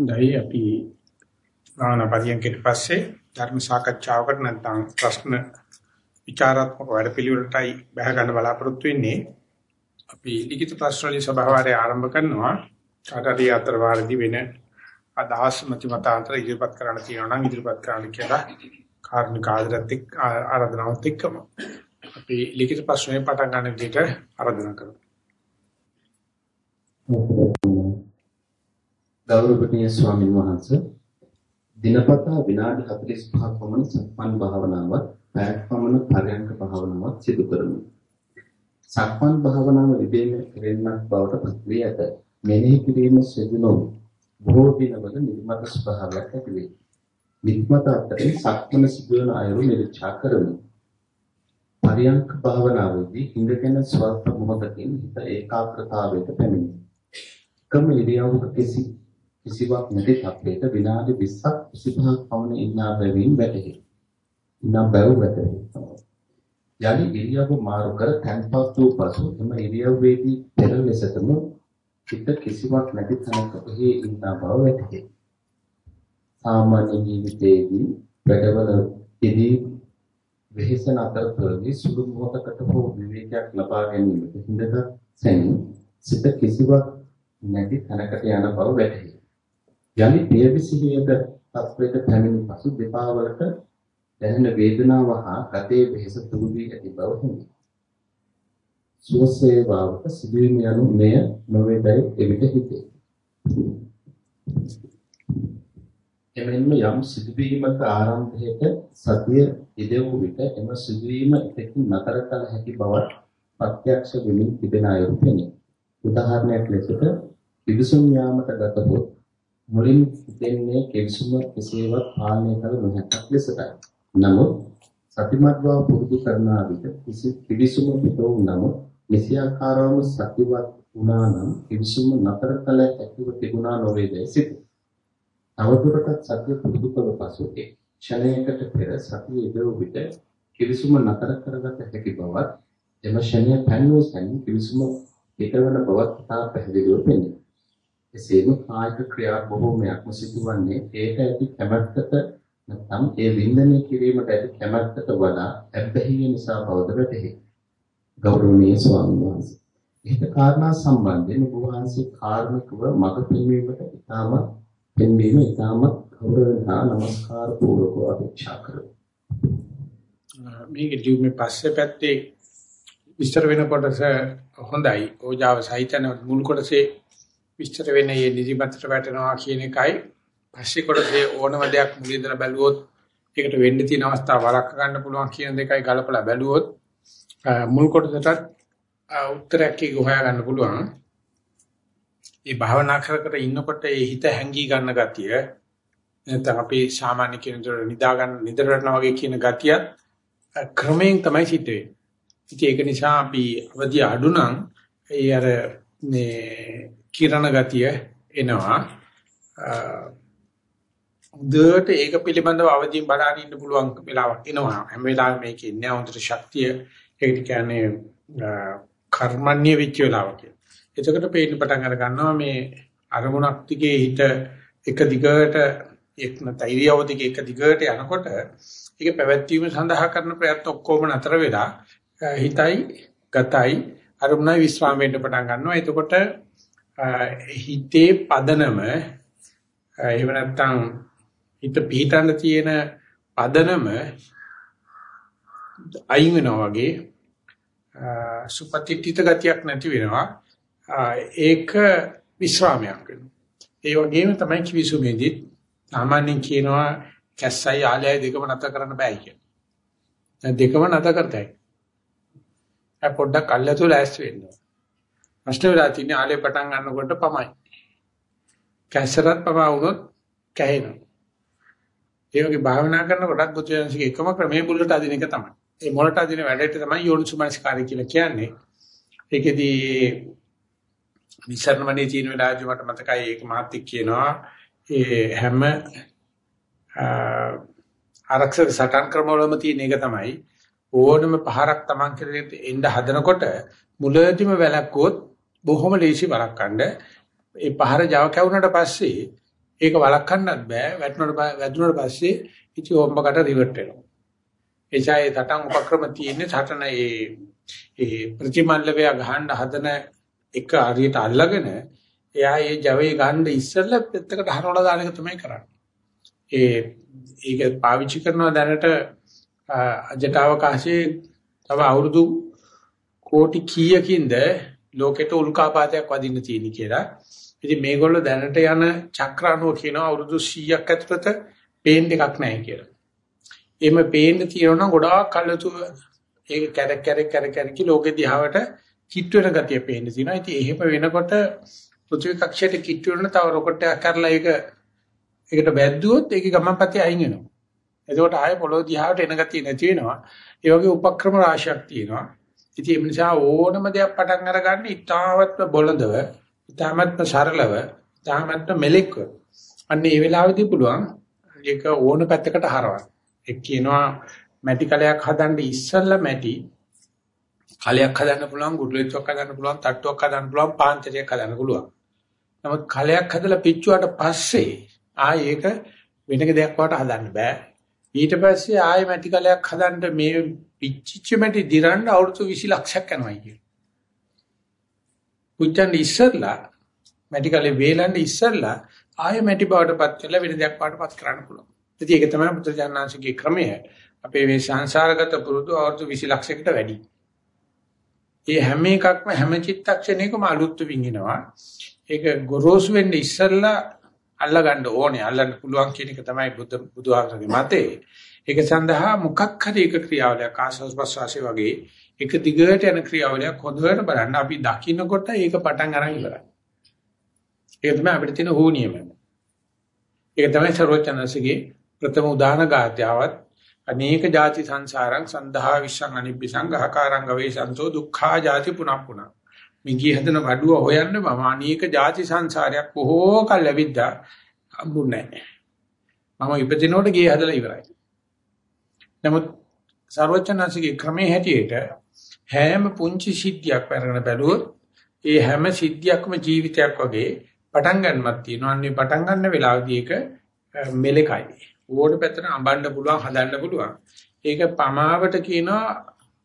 හොඳයි අපි භාවනා පරියන්කයට පස්සේ ධර්ම සාකච්ඡාවකට නැත්නම් ප්‍රශ්න විචාරාත්මක වැඩපිළිවෙලටයි බහ ගන්න බලාපොරොත්තු වෙන්නේ. අපි ලිඛිත ප්‍රශ්න වලින් සභාවාරය ආරම්භ කරනවා. කාටරි අතර වාරදී වෙන අදහස් මත මතාන්තර ඉදිරිපත් කරන්න තියෙනවා නම් ඉදිරිපත් කරන්න කියලා කාරණික ආදරත් එක්ක ආරාධනාවත් එක්කම අපි ලිඛිත ප්‍රශ්නේ පටන් ගන්න විදිහට ආරාධනා කරමු. ගෞරවනීය ස්වාමීන් වහන්සේ දිනපතා විනාඩි 45ක් පමණ සක්මන් භාවනාවක් පැයක් පමණ පරයන්ක භාවනාවක් සිදු කරමු. සක්මන් භාවනාව ඉබේම කෙරෙන්නක් බවට පත් වී ඇත. මෙනෙහි කිරීම සිදු නොවේ. බොහෝ දිනවල නිර්මත ස්වභාවයක් ඇති වේ. නිර්මත අතරින් සක්මන සිදුවන අයුරු නිරීක්ෂා කරමු. පරයන්ක භාවනාවේදී ඉඳගෙන ස්වල්ප මොහොතකින් හිත ඒකාග්‍රතාවයට පැමිණේ. කම ඉරියව්වක කිසි කිසිවක් නැති තත්ත්වයක විනාඩි 20ක් 25ක් පමණ ඉන්නා බැවින් වැටහි. ඉන්නා බැව් වැටහි. යලි ඉරියව්ව මාරු කර තැන්පත් වූ පසු එම ඉරියව්වේදී පෙර ලෙසටම චිත්ත කිසිවක් නැති තැනකෙහි ඉන්නා බව වැටහි. සාමාන්‍ය ජීවිතයේදී වැඩවල යෙදී වෙහෙසන අතරතුරදී සුළු මොහොතකට හෝ විවේකයක් ලබා ගැනීමට හිඳගත් සැනින් සිත කිසිවක් නැති තැනකට යන බව වැටහි. යලි පියවිසිහියක තත්වයක පැමිණි පසු දෙපා වලට දැනෙන වේදනාව හා ගතේ වෙහෙස දුරු වී ඇති බව හිමි. සුවසේවාවක සිදුවීම යනු මෙය නොවේදයි එවිට හිතේ. එමෙන්ම යම් සිදුවීමක ආරම්භයක සතිය ඉදෙව් විට එම සිදුවීම එකකින් නතර කළ හැකි බවත් ප්‍රත්‍යක්ෂ වෙමින් තිබෙන අයුරු පෙනේ. උදාහරණයක් ලෙසට පිවිසුම් යාමට ගතහොත් මුලින් හිතෙන්නේ කිවිසුම කෙසේවත් පාලනය කළ නොහැකක් ලෙසටයි. නමුත් සතිමත් බව පුරුදු කරන විට කිසි කිවිසුම පිටෝ නමුත් මෙසියාකාරවම සතිවත් වුණා නම් කිවිසුම නතර කළ හැකිව තිබුණා නොවේදයි සිතේ. තවදුරටත් සතිය පුරුදු කළ පසු එක් ක්ෂණයකට පෙර සතිය ඉදව විට කිවිසුම නතර කරගත හැකි බවත් එම ක්ෂණය පැනවූ සැනින් කිවිසුම පිටවන බවත් තා පැහැදිලිව පෙනේ. එසේම කායික ක්‍රියා බොහෝමයක්ම සිදුවන්නේ ඒට ඇති කැමැත්තට නැත්නම් ඒ වින්දනය කිරීමට ඇති කැමැත්තට වඩා ඇබ්බැහිය නිසා බවද වැටහි. ගෞරවනීය ස්වාමීන් වහන්සේ. ඒක කාරණා සම්බන්ධයෙන් ඔබ වහන්සේ කාර්මිකව මඟ පෙන්වීමට ඉතාමත් පෙන්වීම ඉතාමත් ගෞරවයෙන් හා নমස්කාර පූර්වකව අපේක්ෂා කරමි. මේක ජීුමේ පස්සේ පැත්තේ විස්තර වෙන කොටස හොඳයි. ඕජාව සහිතන මුල් කොටසේ විස්තර වෙන්නේ මේ නිදිමතට වැටෙනවා කියන එකයි පස්සේ කොටසේ ඕනම දෙයක් මුලින්දලා බැලුවොත් ඒකට වෙන්න තියෙන අවස්ථා වළක්ව ගන්න පුළුවන් කියන දෙකයි ගලපලා බැලුවොත් මුල් කොටසටත් උත්තරයක් කී හොයා ගන්න පුළුවන්. මේ භාවනා කර කර ඉන්නකොට ඒ හිත හැංගී ගන්න ගතිය නැත්නම් අපි සාමාන්‍ය කෙනෙකුට නිදා ගන්න නිදරන වගේ කියන ගතියත් ක්‍රමයෙන් තමයි සිද්ධ වෙන්නේ. ඉතින් ඒක නිසා අපි අවදි අඩු නම් ඒ අර මේ කිරණ ගතිය එනවා. හොඳට ඒක පිළිබඳව අවදීන් බලන්න ඉන්න පුළුවන් වෙලාවක් එනවා. හැම වෙලාවෙම මේකේ ඉන්නේ හොඳට ශක්තිය ඒකට කියන්නේ කර්මන්නේ වෙච්ච වෙලාවක්. එතකොට පේන්න පටන් අර ගන්නවා මේ අරමුණක් දිගේ හිත එක දිගට එක් නැතයිරියව දිගේ එක දිගට යනකොට ඒක පැවැත්වීම සඳහා කරන ප්‍රයත්න ඔක්කොම නතර වෙලා හිතයි ගතයි අරමුණයි විස්්‍රාම වෙන්න පටන් ගන්නවා. එතකොට හිතේ පදනම එහෙම නැත්නම් හිත පිහිටන්න තියෙන පදනම අයින් වෙනවා වගේ සුපතිත්‍ිත ගතියක් නැති වෙනවා. ඒක විශ්‍රාමයක් වෙනවා. ඒ වගේම තමයි කිවිසුමේදීත් සාමාන්‍යයෙන් කියනවා කැස්සයි ආලයයි දෙකම නැත කරන්න බෑ කියලා. දෙකම නැත කරතයි. අය පොඩ්ඩක් අල්ලතු ලෑස්ති වෙන්න ප්‍රශ්න වෙලා තියෙන්නේ ආලේ පටන් ගන්නකොට පමයි කැස්සරත් පමා වුණොත් කැහෙනවා ඒ වගේ භාවනා කරනකොටත් බුදුන්සේගේ එකම ක්‍රමයේ මුලට අදින එක තමයි. ඒ මුලට අදින වැඩේට තමයි යෝනිසුමනස්කාරය කියලා කියන්නේ. ඒකෙදී විසරණමනේ තියෙන වෙලාවදී මට මතකයි ඒක මහත්ෙක් කියනවා ඒ හැම ආරක්ෂක සටන් ක්‍රමවලම තියෙන එක තමයි ඕනම පහරක් Taman කෙරෙහිට එන්න හදනකොට මුලදීම වැලක්කොත් බොහොම ලේසි වළක්වන්න ඒ පහර Java කැවුනට පස්සේ ඒක වළක්වන්නත් බෑ. වැටුණාට වැදුනට පස්සේ ඉති හොම්බකට රිවර්ට් වෙනවා. එචායේ තටන් උපක්‍රම තියෙන්නේ තටන ඒ ඒ ප්‍රතිමල්ලවය ගහන්න හදන එක හරියට අල්ලගෙන එයා ඒ ජවයේ ගන්න ඉස්සෙල්ලා පෙත්තකට හරවලා දාන එක තමයි කරන්නේ. ඒ ඒක පාවිච්චි කරනවා දැනට අජටවකාශයේ තව අවුරුදු කෝටි කීයකින්ද ලෝකෙට උල්කාපාතයක් වදින්න තියෙන කියලා. ඉතින් මේගොල්ලෝ දැනට යන චක්‍රාණුව කියනවා අවුරුදු 100ක් ඇතුළත පේන් එකක් නැහැ කියලා. එහෙම පේන්න තියෙනවා ගොඩාක් කල්තු ඒක කැරක් කැරක් කැරක් කැරක් ලෝකෙ දිහාවට කිට්ටු වෙන ගතිය පේන්න තියෙනවා. ඉතින් එහෙම වෙනකොට පෘථිවි කක්ෂයට කිට්ටු වෙන තව රොකට් එකක් කරලා ඒක ඒකට වැද්දුවොත් ඒකේ ගමන්පතේ අයින් වෙනවා. එතකොට ආයෙ පොළොව දිහාට එන ගතිය නැති වෙනවා. ඒ වගේ උපක්‍රම රාශියක් තියෙනවා. ඉතින් ඒ නිසා ඕනම දෙයක් පටන් අරගන්න ඉතාමත්ම බොළඳව, ඉතාමත්ම සරලව, ඉතාමත්ම මෙලෙක්ව. අන්න ඒ වෙලාවෙදී පුළුවන් ඒක ඕන පැත්තකට හරවන්න. ඒ කියනවා මැටි කලයක් හදන්න ඉස්සෙල්ලා මැටි කලයක් හදන්න පුළුවන්, ගුරුලෙච්චක් හදන්න පුළුවන්, තට්ටුවක් හදන්න පුළුවන්, පාන්තරයක් හදන්න පුළුවන්. නමුත් කලයක් හදලා පිච්චුවාට පස්සේ ආයේ ඒක වෙනක දෙයක් වට හදන්න බෑ. ඊට පස්සේ ආයෙ මැටි කලයක් හදන්න මේ පිච්චිච්ච මැටි දිරන්න අවුරුදු 20 ලක්ෂයක් යනවා කියන. පුච්චන් ඉස්සරලා මැටි කලේ වේලන්න ඉස්සරලා ආයෙ මැටි බවටපත් කරලා වෙන දෙයක් වඩපත් කරන්න පුළුවන්. ඉතින් ඒක තමයි පුත්‍රජානනාංශිකේ ක්‍රමය. අපේ මේ සංසාරගත පුරුදු අවුරුදු 20 ලක්ෂයකට වැඩි. ඒ හැම එකක්ම හැම චිත්තක්ෂණයකම අලුත් විඳිනවා. ඒක ගොරෝසු වෙන්නේ ඉස්සරලා අල්ලගන්න ඕනේ අල්ලන්න පුළුවන් කියන එක තමයි බුදු බුදුහාමගේ මතේ. ඒක සඳහා මොකක් හරි එක ක්‍රියාවලියක් ආශ්වාස ප්‍රශ්වාසය වගේ එක දිගට යන ක්‍රියාවලියක් හොඳට බලන්න අපි දකින්නකොට ඒක පටන් අරන් ඉවරයි. ඒක තමයි අපිට තියෙන හෝ නියම. ඒක තමයි සරෝජනසගේ ප්‍රථම උදාන ගාත්‍යාවත් අනේක ಜಾති සංසාරං සන්දහා විශ්සං අනිබ්බිසං ගහකාරං ගවේසන්තෝ දුක්ඛා ಜಾති පුනප්පුන. මිගී හදන වඩුව හොයන්න මම අනේක ಜಾති සංසාරයක් බොහෝ කල් ලැබිද්දා අඹුන්නේ නැහැ. මම ඉපදිනකොට ගියේ හදලා ඉවරයි. නමුත් ਸਰවචනසිකේ ක්‍රමයේ හැටියට හැම පුංචි සිද්ධියක් අරගෙන බැලුවොත් ඒ හැම සිද්ධියක්ම ජීවිතයක් වගේ පටන් ගන්නමක් තියෙනවා. අන්නේ පටන් ගන්න වෙලාවදී ඒක මෙලකයි. ඕඩ පැත්තට අඹන්න පුළුවන් හදන්න පුළුවන්. ඒක පමාවට කියනවා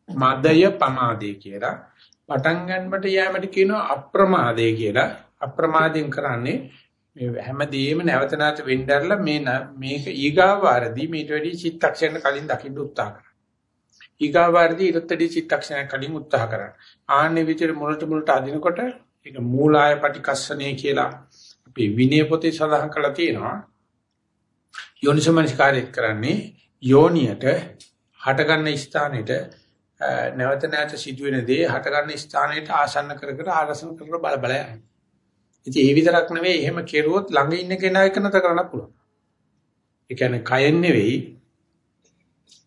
මදය පමාදේ කියලා. පටන් ගන්නට යෑමට කියනවා අප්‍රමාදේ කියලා. අප්‍රමාදයෙන් කරන්නේ මේ හැමදේම නැවත නැවත වෙnderලා මේ මේක ඊගාවාරදී මේට වැඩි චිත්තක්ෂණ කලින් දකින්න උත්සාහ කරනවා. ඊගාවාරදී ඊටතදී චිත්තක්ෂණ කලින් උත්සාහ කරනවා. ආන්නේ විතර මුලට මුලට අදිනකොට ඒක මූලාය පටිකස්සනේ කියලා අපි විනය පොතේ සඳහන් කරලා තියෙනවා. යෝනිසමනස්කාරය කරන්නේ යෝනියට හටගන්න ස්ථානෙට නැවත නැවත සිදුවෙන දේ හටගන්න ස්ථානයට ආසන්න කර කර ආරසන කර කර බල බල යනවා. ඉතින් ඒ විතරක් නෙවෙයි එහෙම කෙරුවොත් ළඟ ඉන්න කෙනා එක නතර කරන්න පුළුවන්. ඒ කියන්නේ කයෙන් නෙවෙයි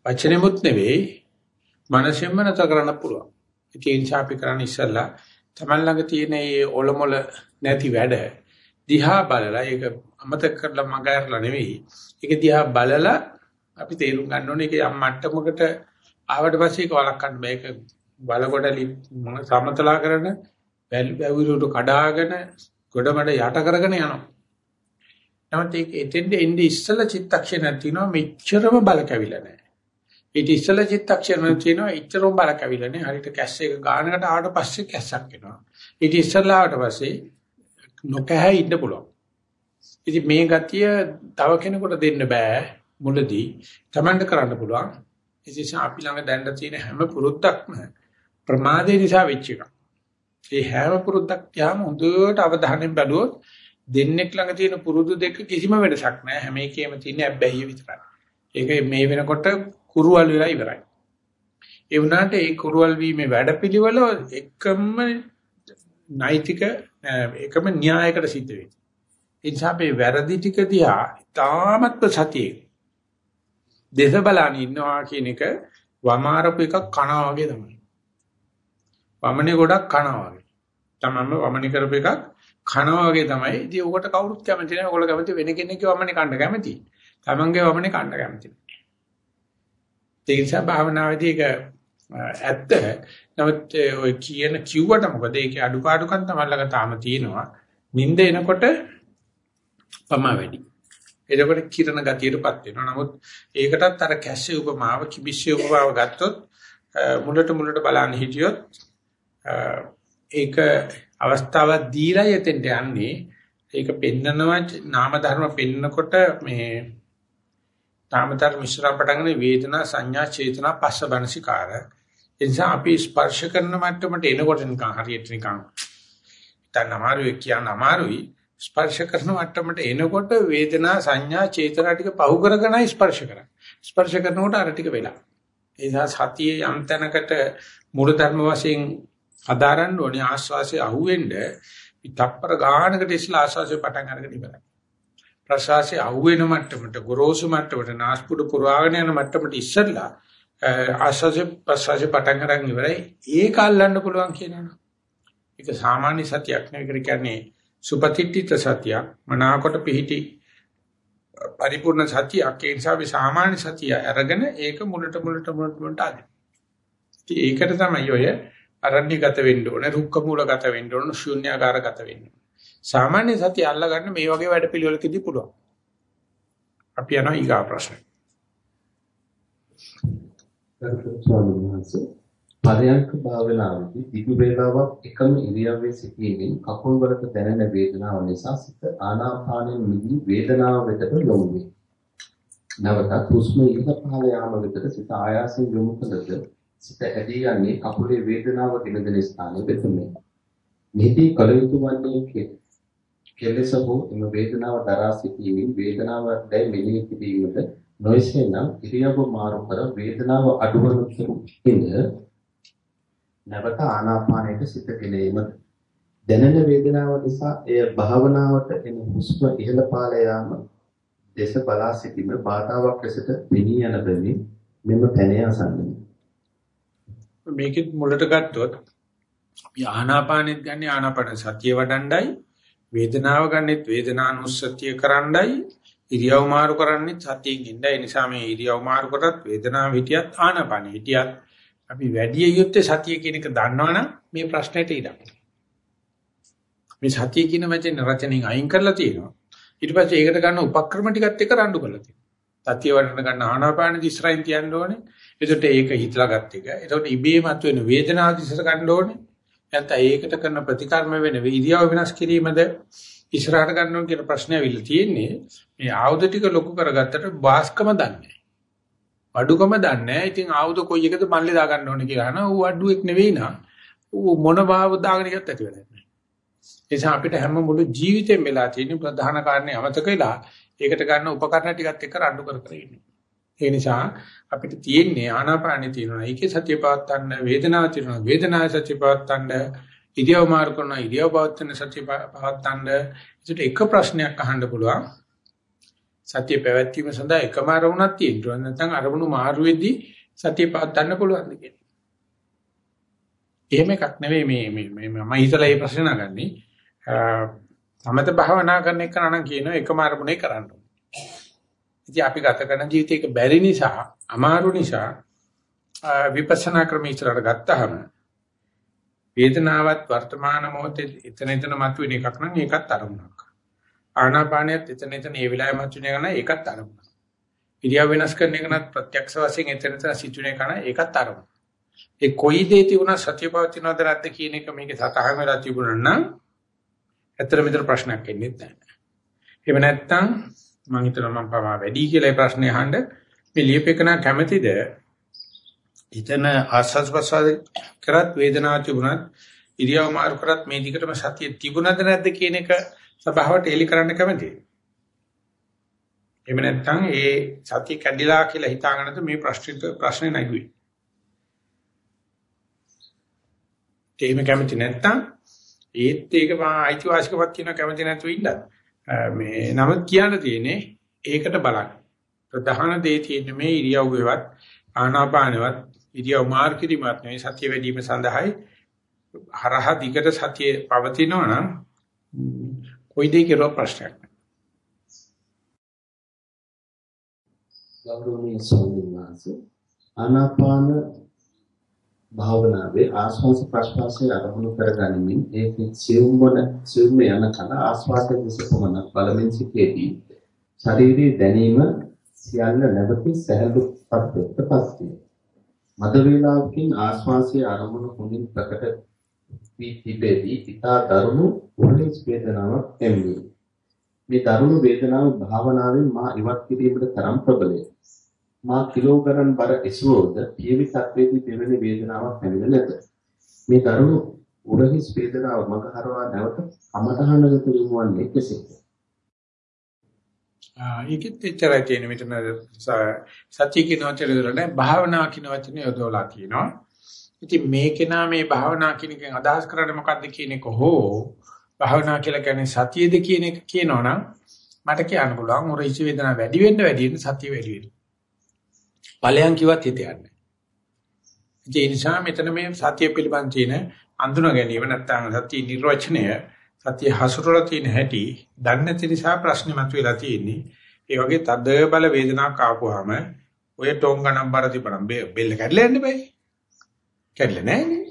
වචනෙමුත් නෙවෙයි මනසෙන්ම නතර කරන්න පුළුවන්. ඒ නිසා අපි කරන්නේ ඉස්සල්ලා තමන් ළඟ තියෙන මේ ඔලොමොල නැති වැඩ දිහා බලලා ඒක අමතක කරලා මගහැරලා නෙවෙයි. ඒක දිහා බලලා අපි තේරුම් ගන්න ඕනේ ඒක යම් මට්ටමකට ආවට පස්සේ ඒක වළක්වන්න බෑ. ඒක බලකොටලි සමතලා කරන වැවිරුට කඩාගෙන ගොඩමඩ යට කරගෙන යනවා. නමුත් ඒක එතෙන්ද එන්නේ ඉස්සල චිත්තක්ෂණයක් තියෙනවා මෙච්චරම බල කැවිලා නැහැ. ඊට ඉස්සල චිත්තක්ෂණයක් තියෙනවා එච්චරම බල කැවිලා නැහැ. හරියට කැස් එක ගානකට ආවට පස්සේ කැස්සක් එනවා. ඊට ඉස්සලා ආවට පස්සේ නොකැහැ ඉන්න පුළුවන්. ඉතින් මේ ගතිය තව කෙනෙකුට දෙන්න බෑ මුලදී. Tamanට කරන්න පුළුවන්. ඒ නිසා අපි ළඟ දැන්න තියෙන හැම පුරුද්දක්ම ප්‍රමාදේ නිසා වෙච්ච එකක්. ඒ හැම පුරුද්දක් යාම හොඳට අවධානයෙන් බැලුවොත් දෙන්නෙක් ළඟ තියෙන පුරුදු දෙක කිසිම වෙනසක් නැහැ. හැම එකේම තියෙන ඇබ්බැහිය විතරයි. ඒක මේ වෙනකොට කුරුවල් වෙලා ඉවරයි. ඒ වුණාට ඒ කුරුවල් වීමේ වැඩපිළිවෙල එකම නෛතික එකම න්‍යායකට සිද්ධ වෙන්නේ. ඒ නිසා මේ වැරදි ටික දිහා තාමත්ව සතියේ දේශ බලන ඉන්නවා කියන එක වමාරපු එකක් කනවා වගේ තමයි. වමනේ ගොඩක් කනවා වගේ. තමන්ම වමනේ කරපු එකක් කනවා වගේ තමයි. ඉතින් උකට කවුරුත් කැමති නැහැ. ඔයගොල්ලෝ කැමති වෙන කෙනෙක්ගේ වමනේ කන්න කැමති. තමන්ගේ වමනේ කන්න කැමති. ඒ නිසා භාවනාවේදී ඒක ඇත්ත. නමුත් ඔය කියන කිව්වට මොකද ඒකේ අඩුපාඩුකම් තමයි ළඟ තාම තියෙනවා. නිින්ද එනකොට පමා වැඩි. එතකොට කිරණ ගතියටපත් වෙනවා. නමුත් ඒකටත් අර කැස්සේ උපමාව කිබිස්සේ උපමාව ගත්තොත් මුලට මුලට බලන්න හිටියොත් ඒක අවස්ථාවක් දීලා යතෙන්ට යන්නේ ඒක පෙන්නනවා නාම ධර්ම පෙන්නකොට මේ නාමතර මිශ්‍ර පටන් වේදනා සංඥා චේතනා පස්ස බණසිකාර ඒ නිසා අපි ස්පර්ශ කරන මට්ටමට එනකොට නිකන් හරියට නිකන් දැන් අමාරුයි කියන අමාරුයි ස්පර්ශ කරන මට්ටමට එනකොට වේදනා සංඥා චේතනා ටික පහු කරගෙනයි ස්පර්ශ කරන්නේ. ස්පර්ශ කරනකොට අර ටික වෙලා. ඒ නිසා සතියේ යම් තැනකට මූල ධර්ම වශයෙන් අදාරන්න ඕනේ ආස්වාසිය අහුවෙන්න විතප්පර ගානකට ඉස්ලා ආස්වාසිය පටන් අරගෙන ඉවරයි. ප්‍රසවාසයේ අහුවෙන මට්ටමට ගොරෝසු මට්ටමට නාස්පුඩු පුරවාගෙන යන මට්ටමට ඉස්සෙල්ලා ආස්වාසිය ප්‍රසවාසිය පටන් අරගෙන ඉවරයි. ඒක අල්ලන්න පුළුවන් කියනවා. ඒක සාමාන්‍ය සතියක් නෙවෙයි කියන්නේ සුපතිට්ඨිත සතිය මනාකොට පිහිටි පරිපූර්ණ සතියක් ඒ නිසා අපි සාමාන්‍ය සතිය අරගෙන ඒක මුලට මුලට මුලට මුලට ආදී. ඒකට තමයි ඔය අරණ්‍යගත වෙන්න ඕනේ, රුක්ක මූලගත වෙන්න ඕනේ, ශූන්‍යාකාරගත වෙන්න ඕනේ. සාමාන්‍ය සතිය අල්ලගන්න මේ වගේ වැඩ පිළිවෙලකදී පුළුවන්. අපි යනවා ඊගා ප්‍රශ්නේ. ස්වාමීන් වහන්සේ පරයන්ක භාවනාවේදී දිගු වේලාවක් එකම ඉරියව්වේ සිටීමෙන් කකුල් වලට දැනෙන වේදනාව නිසා සිත ආනාපානයෙන් මිදී වේදනාව වෙතට යොමු වේ. නවතත් හුස්ම ඉහළ පහළ යාම වෙතට සිත ආයාසයෙන් යොමු කළද සිත ඇදී යන්නේ කකුලේ වේදනාව දිනදෙන ස්ථානයේ වෙතමයි. මෙහිදී කල යුතු වන්නේ කෙලෙස හෝ එම වේදනාව දරා සිටීමෙන් වේදනාව දැයි මෙනෙහි කිරීමට නොයසේ නම් ඉරියව්ව මාරු කර වේදනාව අඩුවන කෙනෙක් නැවත ආනාපානයට සිත ගෙනීමද දැනෙන වේදනාව නිසා එය භාවනාවට එන හුස්ම ඉහළ පාල යාම දේශ බලා සිටීම බාධාවක් ලෙසට පෙනී යන බැවින් මෙම පැනේ අසන්නේ මේකෙත් මුලට ගත්තොත් අපි ආනාපානෙත් ගන්න ආනාපාන සතිය වඩණ්ඩයි වේදනාව ගන්නෙත් වේදනානුස්සතිය කරණ්ඩයි ඉරියව් මාරු කරන්නෙත් සතියෙන් ඉඳයි නිසා මේ ඉරියව් මාරු කරත් වේදනාව හිටියත් ආනාපානෙ හිටියත් අපි වැඩි යුත්තේ සතිය කියන එක දන්නවනම් මේ ප්‍රශ්නෙට ඉඩක් මේ සතිය කියන වචනේ රචනෙන් අයින් කරලා තියෙනවා. ඊට පස්සේ ඒකට ගන්න උපක්‍රම ටිකත් එක්ක රණ්ඩු කරලා තියෙනවා. සතිය වඩන ගන්න ආනාපාන දිස්රයින් තියන්න ඕනේ එතකොට ඒක හිතලා ගත්ත එක එතකොට ඉබේම අත් වෙන වේදනාව දිසර ගන්න ඕනේ නැත්නම් ඒකට කරන ප්‍රතිකර්ම වෙන ඉරියව් වෙනස් කිරීමද ඉස්සරහට ගන්න ඕන කියන ප්‍රශ්නේ අවිල්ල තියෙන්නේ මේ ආයුධ ටික ලොකු කරගත්තට වාස්කම දන්නේ අඩුකම දන්නේ නැහැ. ඉතින් ආයුධ කොයි එකද මල්ලේ දා ගන්න ඕනේ කියලා අහනවා. ඌ අඩුවෙක් නෙවෙයි නා. ඌ මොන භාව දාගෙන ඉවත් ඇති වෙලා නැහැ. ඒ නිසා අපිට හැම මුළු ජීවිතේම වෙලා තියෙන ප්‍රධාන කාරණේ අමතක වෙලා ඒකට ගන්න උපකරණ ටිකත් එක්ක රණ්ඩු කර කර ඉන්නේ. ඒ නිසා අපිට තියෙන්නේ ආනාපානෙ තියෙනවා. ඒකේ සතිය පවත්තන්න වේදනාව තියෙනවා. වේදනාව සතිය පවත්තන්න ඉරියව් මාරු කරන ඉරියව් පවත්තන සතිය පවත්තන්න. ඒකට එක ප්‍රශ්නයක් අහන්න පුළුවන්. සතිය පැවැත්වීම සඳහා එකම අරමුණක් තියෙනවා. නැත්නම් අරමුණු මාරු වෙද්දී සතිය පවත්වන්න පුළුවන්ද කියන්නේ. එහෙම එකක් නෙවෙයි මේ මේ මම හිතලා මේ ප්‍රශ්න නගන්නේ. සමත භාවනා කරන එක නම් කියනවා එකම අරමුණේ කරන්න ඕනේ. ඉතින් අපි ගත කරන ජීවිතේක බැරි නිසා, අමාරු නිසා විපස්සනා ක්‍රම ඉස්සරහට ගත්තාම වේදනාවත් වර්තමාන මොහොතේ එතන එතන මතුවෙන එකක් නම් ඒකත් අරමුණක්. ආනාපානියත් එතන එතන ඒ වෙලාවෙ මතුවෙන එක නෑ ඒකත් අරමුණ. ඉරියව් වෙනස් කරන එක නත් ප්‍රත්‍යක්ෂ වශයෙන් එතන එතන සිදුවෙන එක නෑ ඒකත් අරමුණ. ඒ කොයි දේ තිබුණා සත්‍ය පවතිනවද නැද්ද කියන එක මේකේ සතහන් වෙලා තිබුණා නම් ඇත්තට මෙතන ප්‍රශ්නයක් එන්නේ නැහැ. එහෙම නැත්නම් මම හිතනවා මම පවා වැඩි කියලා ඒ ප්‍රශ්නේ අහන්න මේ ලියපෙකන කැමැතිද? හිතන ආස්වාද ප්‍රසාද කරත් වේදනාව තිබුණත් ඉරියව් මාරු කරත් මේ දිගටම සතිය තිබුණද නැද්ද කියන එක සභාවට එලි කරන්න කැමතියි. එහෙම නැත්නම් ඒ සතිය කැඩිලා කියලා හිතාගෙනද මේ ප්‍රශ්නිත ප්‍රශ්නේ නැගුවේ. ඒකම කැමති නැත්නම් ඒත් ඒක මා අයිතිවාසිකමක් කියන කැමති නැතුව ඉන්නත්. මේ නමුත් කියන්න තියෙන්නේ ඒකට බලන්න. ප්‍රධාන දේ තියෙන්නේ මේ ඉරියව්වේවත් ආනාපානවත් ඉරියව් මාර්ග කිරීමත් නෙවෙයි සතිය වැඩි වීම සඳහායි. හරහා දිගට සතිය පවතිනවා නම් කොයි දෙයක රෝ ප්‍රශ්නයක් ගෞරවනීය ස්වාමීන් වහන්සේ ආනාපාන භාවනාවේ ආස්වාස ප්‍රශ්වාසයේ අරමුණු කරගනිමින් ඒකේ සියුම් වන සියුම් යන කල ආස්වාදයේ දෙසපමණ බලමින් සිටේදී ශරීරයේ දැනීම සියල්ල නැවති සැහැල්ලුපත් පස්සේ මද වේලාවකින් ආස්වාසයේ අරමුණු හොඳින් ප්‍රකට වී තිබෙදී ඊතා දරුණු උරහිස් වේදනාවක් එන්නේ මේ දරුණු වේදනාව භාවනාවෙන් මා ඉවත් කිරීමට තරම් ප්‍රබලයි. මා කිලෝ ගණන් බර එසුවෝද පියවි සත්වේදී දෙවෙනි වේදනාවක් පැමිණ නැත. මේ දරුණු උරහිස් වේදනාව මඟ හරවා නැවත කමතහනගත වීමන්නේ කෙසේද? ඒකෙත් එච්චරයි තියෙන මෙතන සත්‍ය කියන වචනේ භාවනා කියන වචනේ යොදවලා තියෙනවා. ඉතින් මේකේනා මේ භාවනා කියන එකෙන් අදහස් කරන්නේ මොකද්ද කියන එක හෝ භාවනා කියලා කියන්නේ සතියද කියන එක කියනවනම් මට කියන්න පුළුවන් උරහිස් වේදනාව වැඩි වෙන්න වැඩි වෙන්න සතිය වැඩි වෙනවා. ඵලයන් කිව්වත් හිත යන්නේ. ඒ නිසා මෙතන මේ සත්‍ය පිළිබඳ තියෙන අඳුන ගැනීම නැත්නම් සත්‍ය නිර්වචනය සත්‍ය හසුරලා තියෙන හැටි දන්නේ නැති නිසා ප්‍රශ්නේ මතුවලා තියෙන්නේ. ඒ වගේ තද බල වේදනාවක් ආපුවාම ඔය ටෝංග නම්බර තිබුණා බෙල්ල කැඩලා යන්න බෑ. කැඩලා නෑනේ.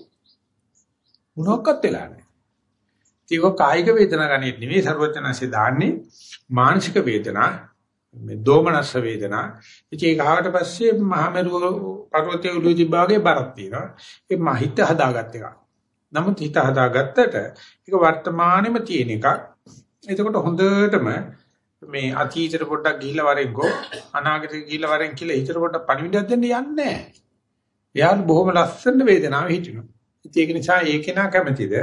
මොනක්වත් වෙලා නෑ. ඒක කායික වේදනා ගන්නේ නෙවෙයි ਸਰවඥාන්සේ දාන්නේ මානසික වේදනා මේ දෝමනස්ස වේදනා. ඉතින් ඒක ආවට පස්සේ මහමෙරුව පර්වතයේ උඩු තිබ්බාගේ බරක් තියෙනවා. ඒ මා හිත හදාගත් එකක්. නමුත් හිත හදාගත්තට ඒක වර්තමානෙම තියෙන එකක්. එතකොට හොඳටම මේ අතීතයට පොඩ්ඩක් ගිහිල්ලා වරෙන්කෝ අනාගතයට ගිහිල්ලා වරෙන් කියලා හිතට පොඩ්ඩක් පණිවිඩයක් දෙන්න යන්නේ නැහැ. එයා බොහොම ලස්සන වේදනාව හිටිනවා. ඉතින් ඒක නිසා ඒකේ නා කැමැතිද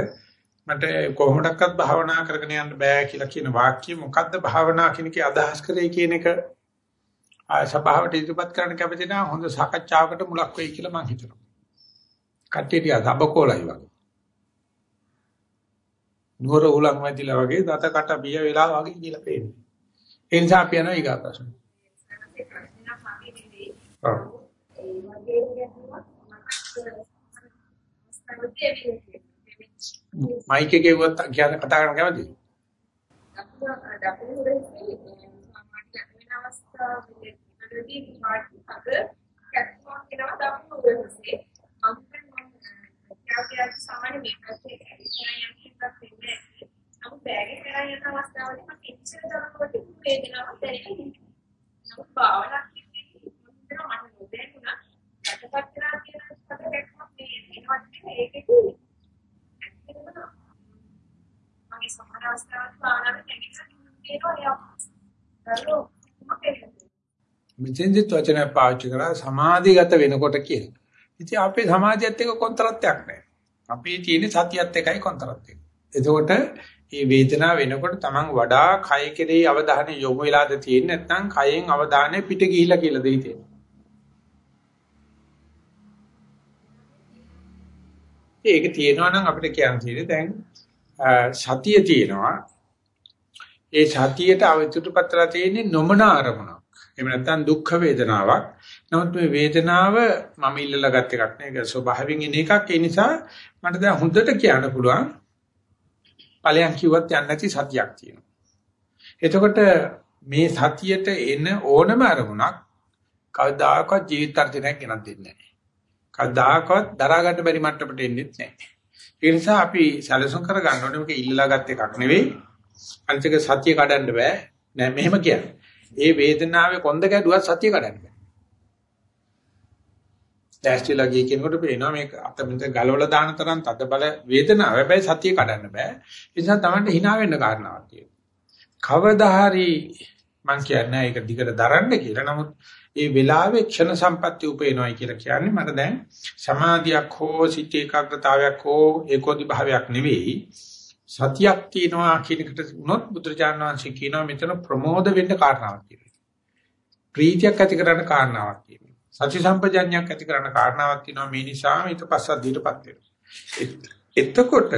මට කොහොමඩක්වත් භාවනා කරගෙන යන්න බෑ කියලා කියන වාක්‍ය මොකද්ද භාවනා කියන එකේ අදහස් කරේ කියන එක සභාවට ඉදිරිපත් කරන්න කැමති නම් හොඳ සාකච්ඡාවකට මුලක් වෙයි කියලා මම හිතනවා. කට්ටිය අදබකෝලයි වගේ. නුවර උලන් වැදිලා වගේ දත කට බිය වෙලා වගේ කියලා පේන්නේ. ඒ නිසා අපි යනවා ඊගා ප්‍රශ්න. ඔව්. ඒ වගේ මයික් එකේ වත් කියන කතා කරන්න කැමතිද? දකුණු දෙකේ සාමාන්‍ය වෙන අවස්ථාවකදී පාටි අද කැක්කමක් වෙනවා දකුණු දෙකේ මම කියන්නේ සාමාන්‍ය මේකත් යම් කියක් වෙන්නේ නමුත් බෑගේ කරා යන අවස්ථාවලදී මම එච්චර තරමකට වේදනාවක් දැනෙන්නේ නමුත් භාවනා කිව්වේ මට නොදැනුණා රටපත් කරා කියන කතාවක් මේ ඒකේ මගේ සමහර අවස්ථාවල භාවනාවේ නැගිටිනවා කියනවා මෙතෙන්දිත් වචන පාවිච්චි කරා සමාධිගත වෙනකොට කියන. ඉතින් අපේ සමාජයත් එක්ක කොන්තරත්යක් නැහැ. අපේ තියෙන සතියත් එකයි කොන්තරත් එක. එතකොට මේ වේදනාව වෙනකොට Taman වඩා කය කෙරෙහි අවධානය යොමු වෙලාද තියෙන්නේ නැත්නම් කයෙන් අවධානය පිට ගිහිලා කියලා දෙයි ඒක තියෙනවා නම් අපිට කියන්න තියෙන්නේ දැන් සතිය තියෙනවා. ඒ සතියට අවතුටුපත්ලා තියෙන්නේ නොමන අරමුණක්. එහෙම නැත්නම් දුක්ඛ වේදනාවක්. නමුත් මේ වේදනාව මම ඉල්ලලා ගත් එකක් නේ. ඒක ස්වභාවයෙන් එන එකක්. ඒ නිසා මට දැන් හොඳට කියන්න පුළුවන් ඵලයන් කිව්වත් යන්නේ නැති සතියක් තියෙනවා. එතකොට මේ සතියට එන ඕනම අරමුණක් කවදාකවත් ජීවිත අර්ථයක් ගෙනත් දෙන්නේ නැහැ. කවදාකවත් දරා ගන්න බැරි මට්ටමට එන්නේ නැහැ. ඒ නිසා අපි සැලසුම් කර ගන්න ඕනේ මේක ඉල්ලලා ගත් එකක් නෙවෙයි. අනිතික සතිය කඩන්න බෑ. නෑ මෙහෙම කියන්නේ. ඒ වේදනාවේ කොන්ද කැඩුවත් සතිය කඩන්න බෑ. දැස්තිලා ගිය කෙනෙකුට පේනවා මේක අතමින්ද ගලවලා දාන තරම් තද බල වේදනාව. හැබැයි සතිය කඩන්න බෑ. ඒ නිසා Tamanට hina වෙන්න කාරණාවක් තියෙනවා. කවදා හරි මං කියන්නේ ඒක දිගට දරන්න කියලා. නමුත් ඒ වෙලාවේ ක්ෂණ සම්පatti උපේනවායි කියලා කියන්නේ මට දැන් සමාධියක් හෝ සිත් ඒකාග්‍රතාවයක් හෝ ඒකෝදි භාවයක් නෙවෙයි සතියක් තියෙනවා කියන එකට උනොත් බුදුරජාණන් වහන්සේ කියනවා මෙතන ප්‍රමෝද වෙන්න කාරණාවක් කියලා. ප්‍රීතියක් ඇති කරන්න කාරණාවක් තියෙනවා. සති සම්පජඤ්ඤයක් ඇති කරන්න කාරණාවක් තියෙනවා මේ නිසා මේක පස්සද්ධියටපත් වෙනවා. එතකොට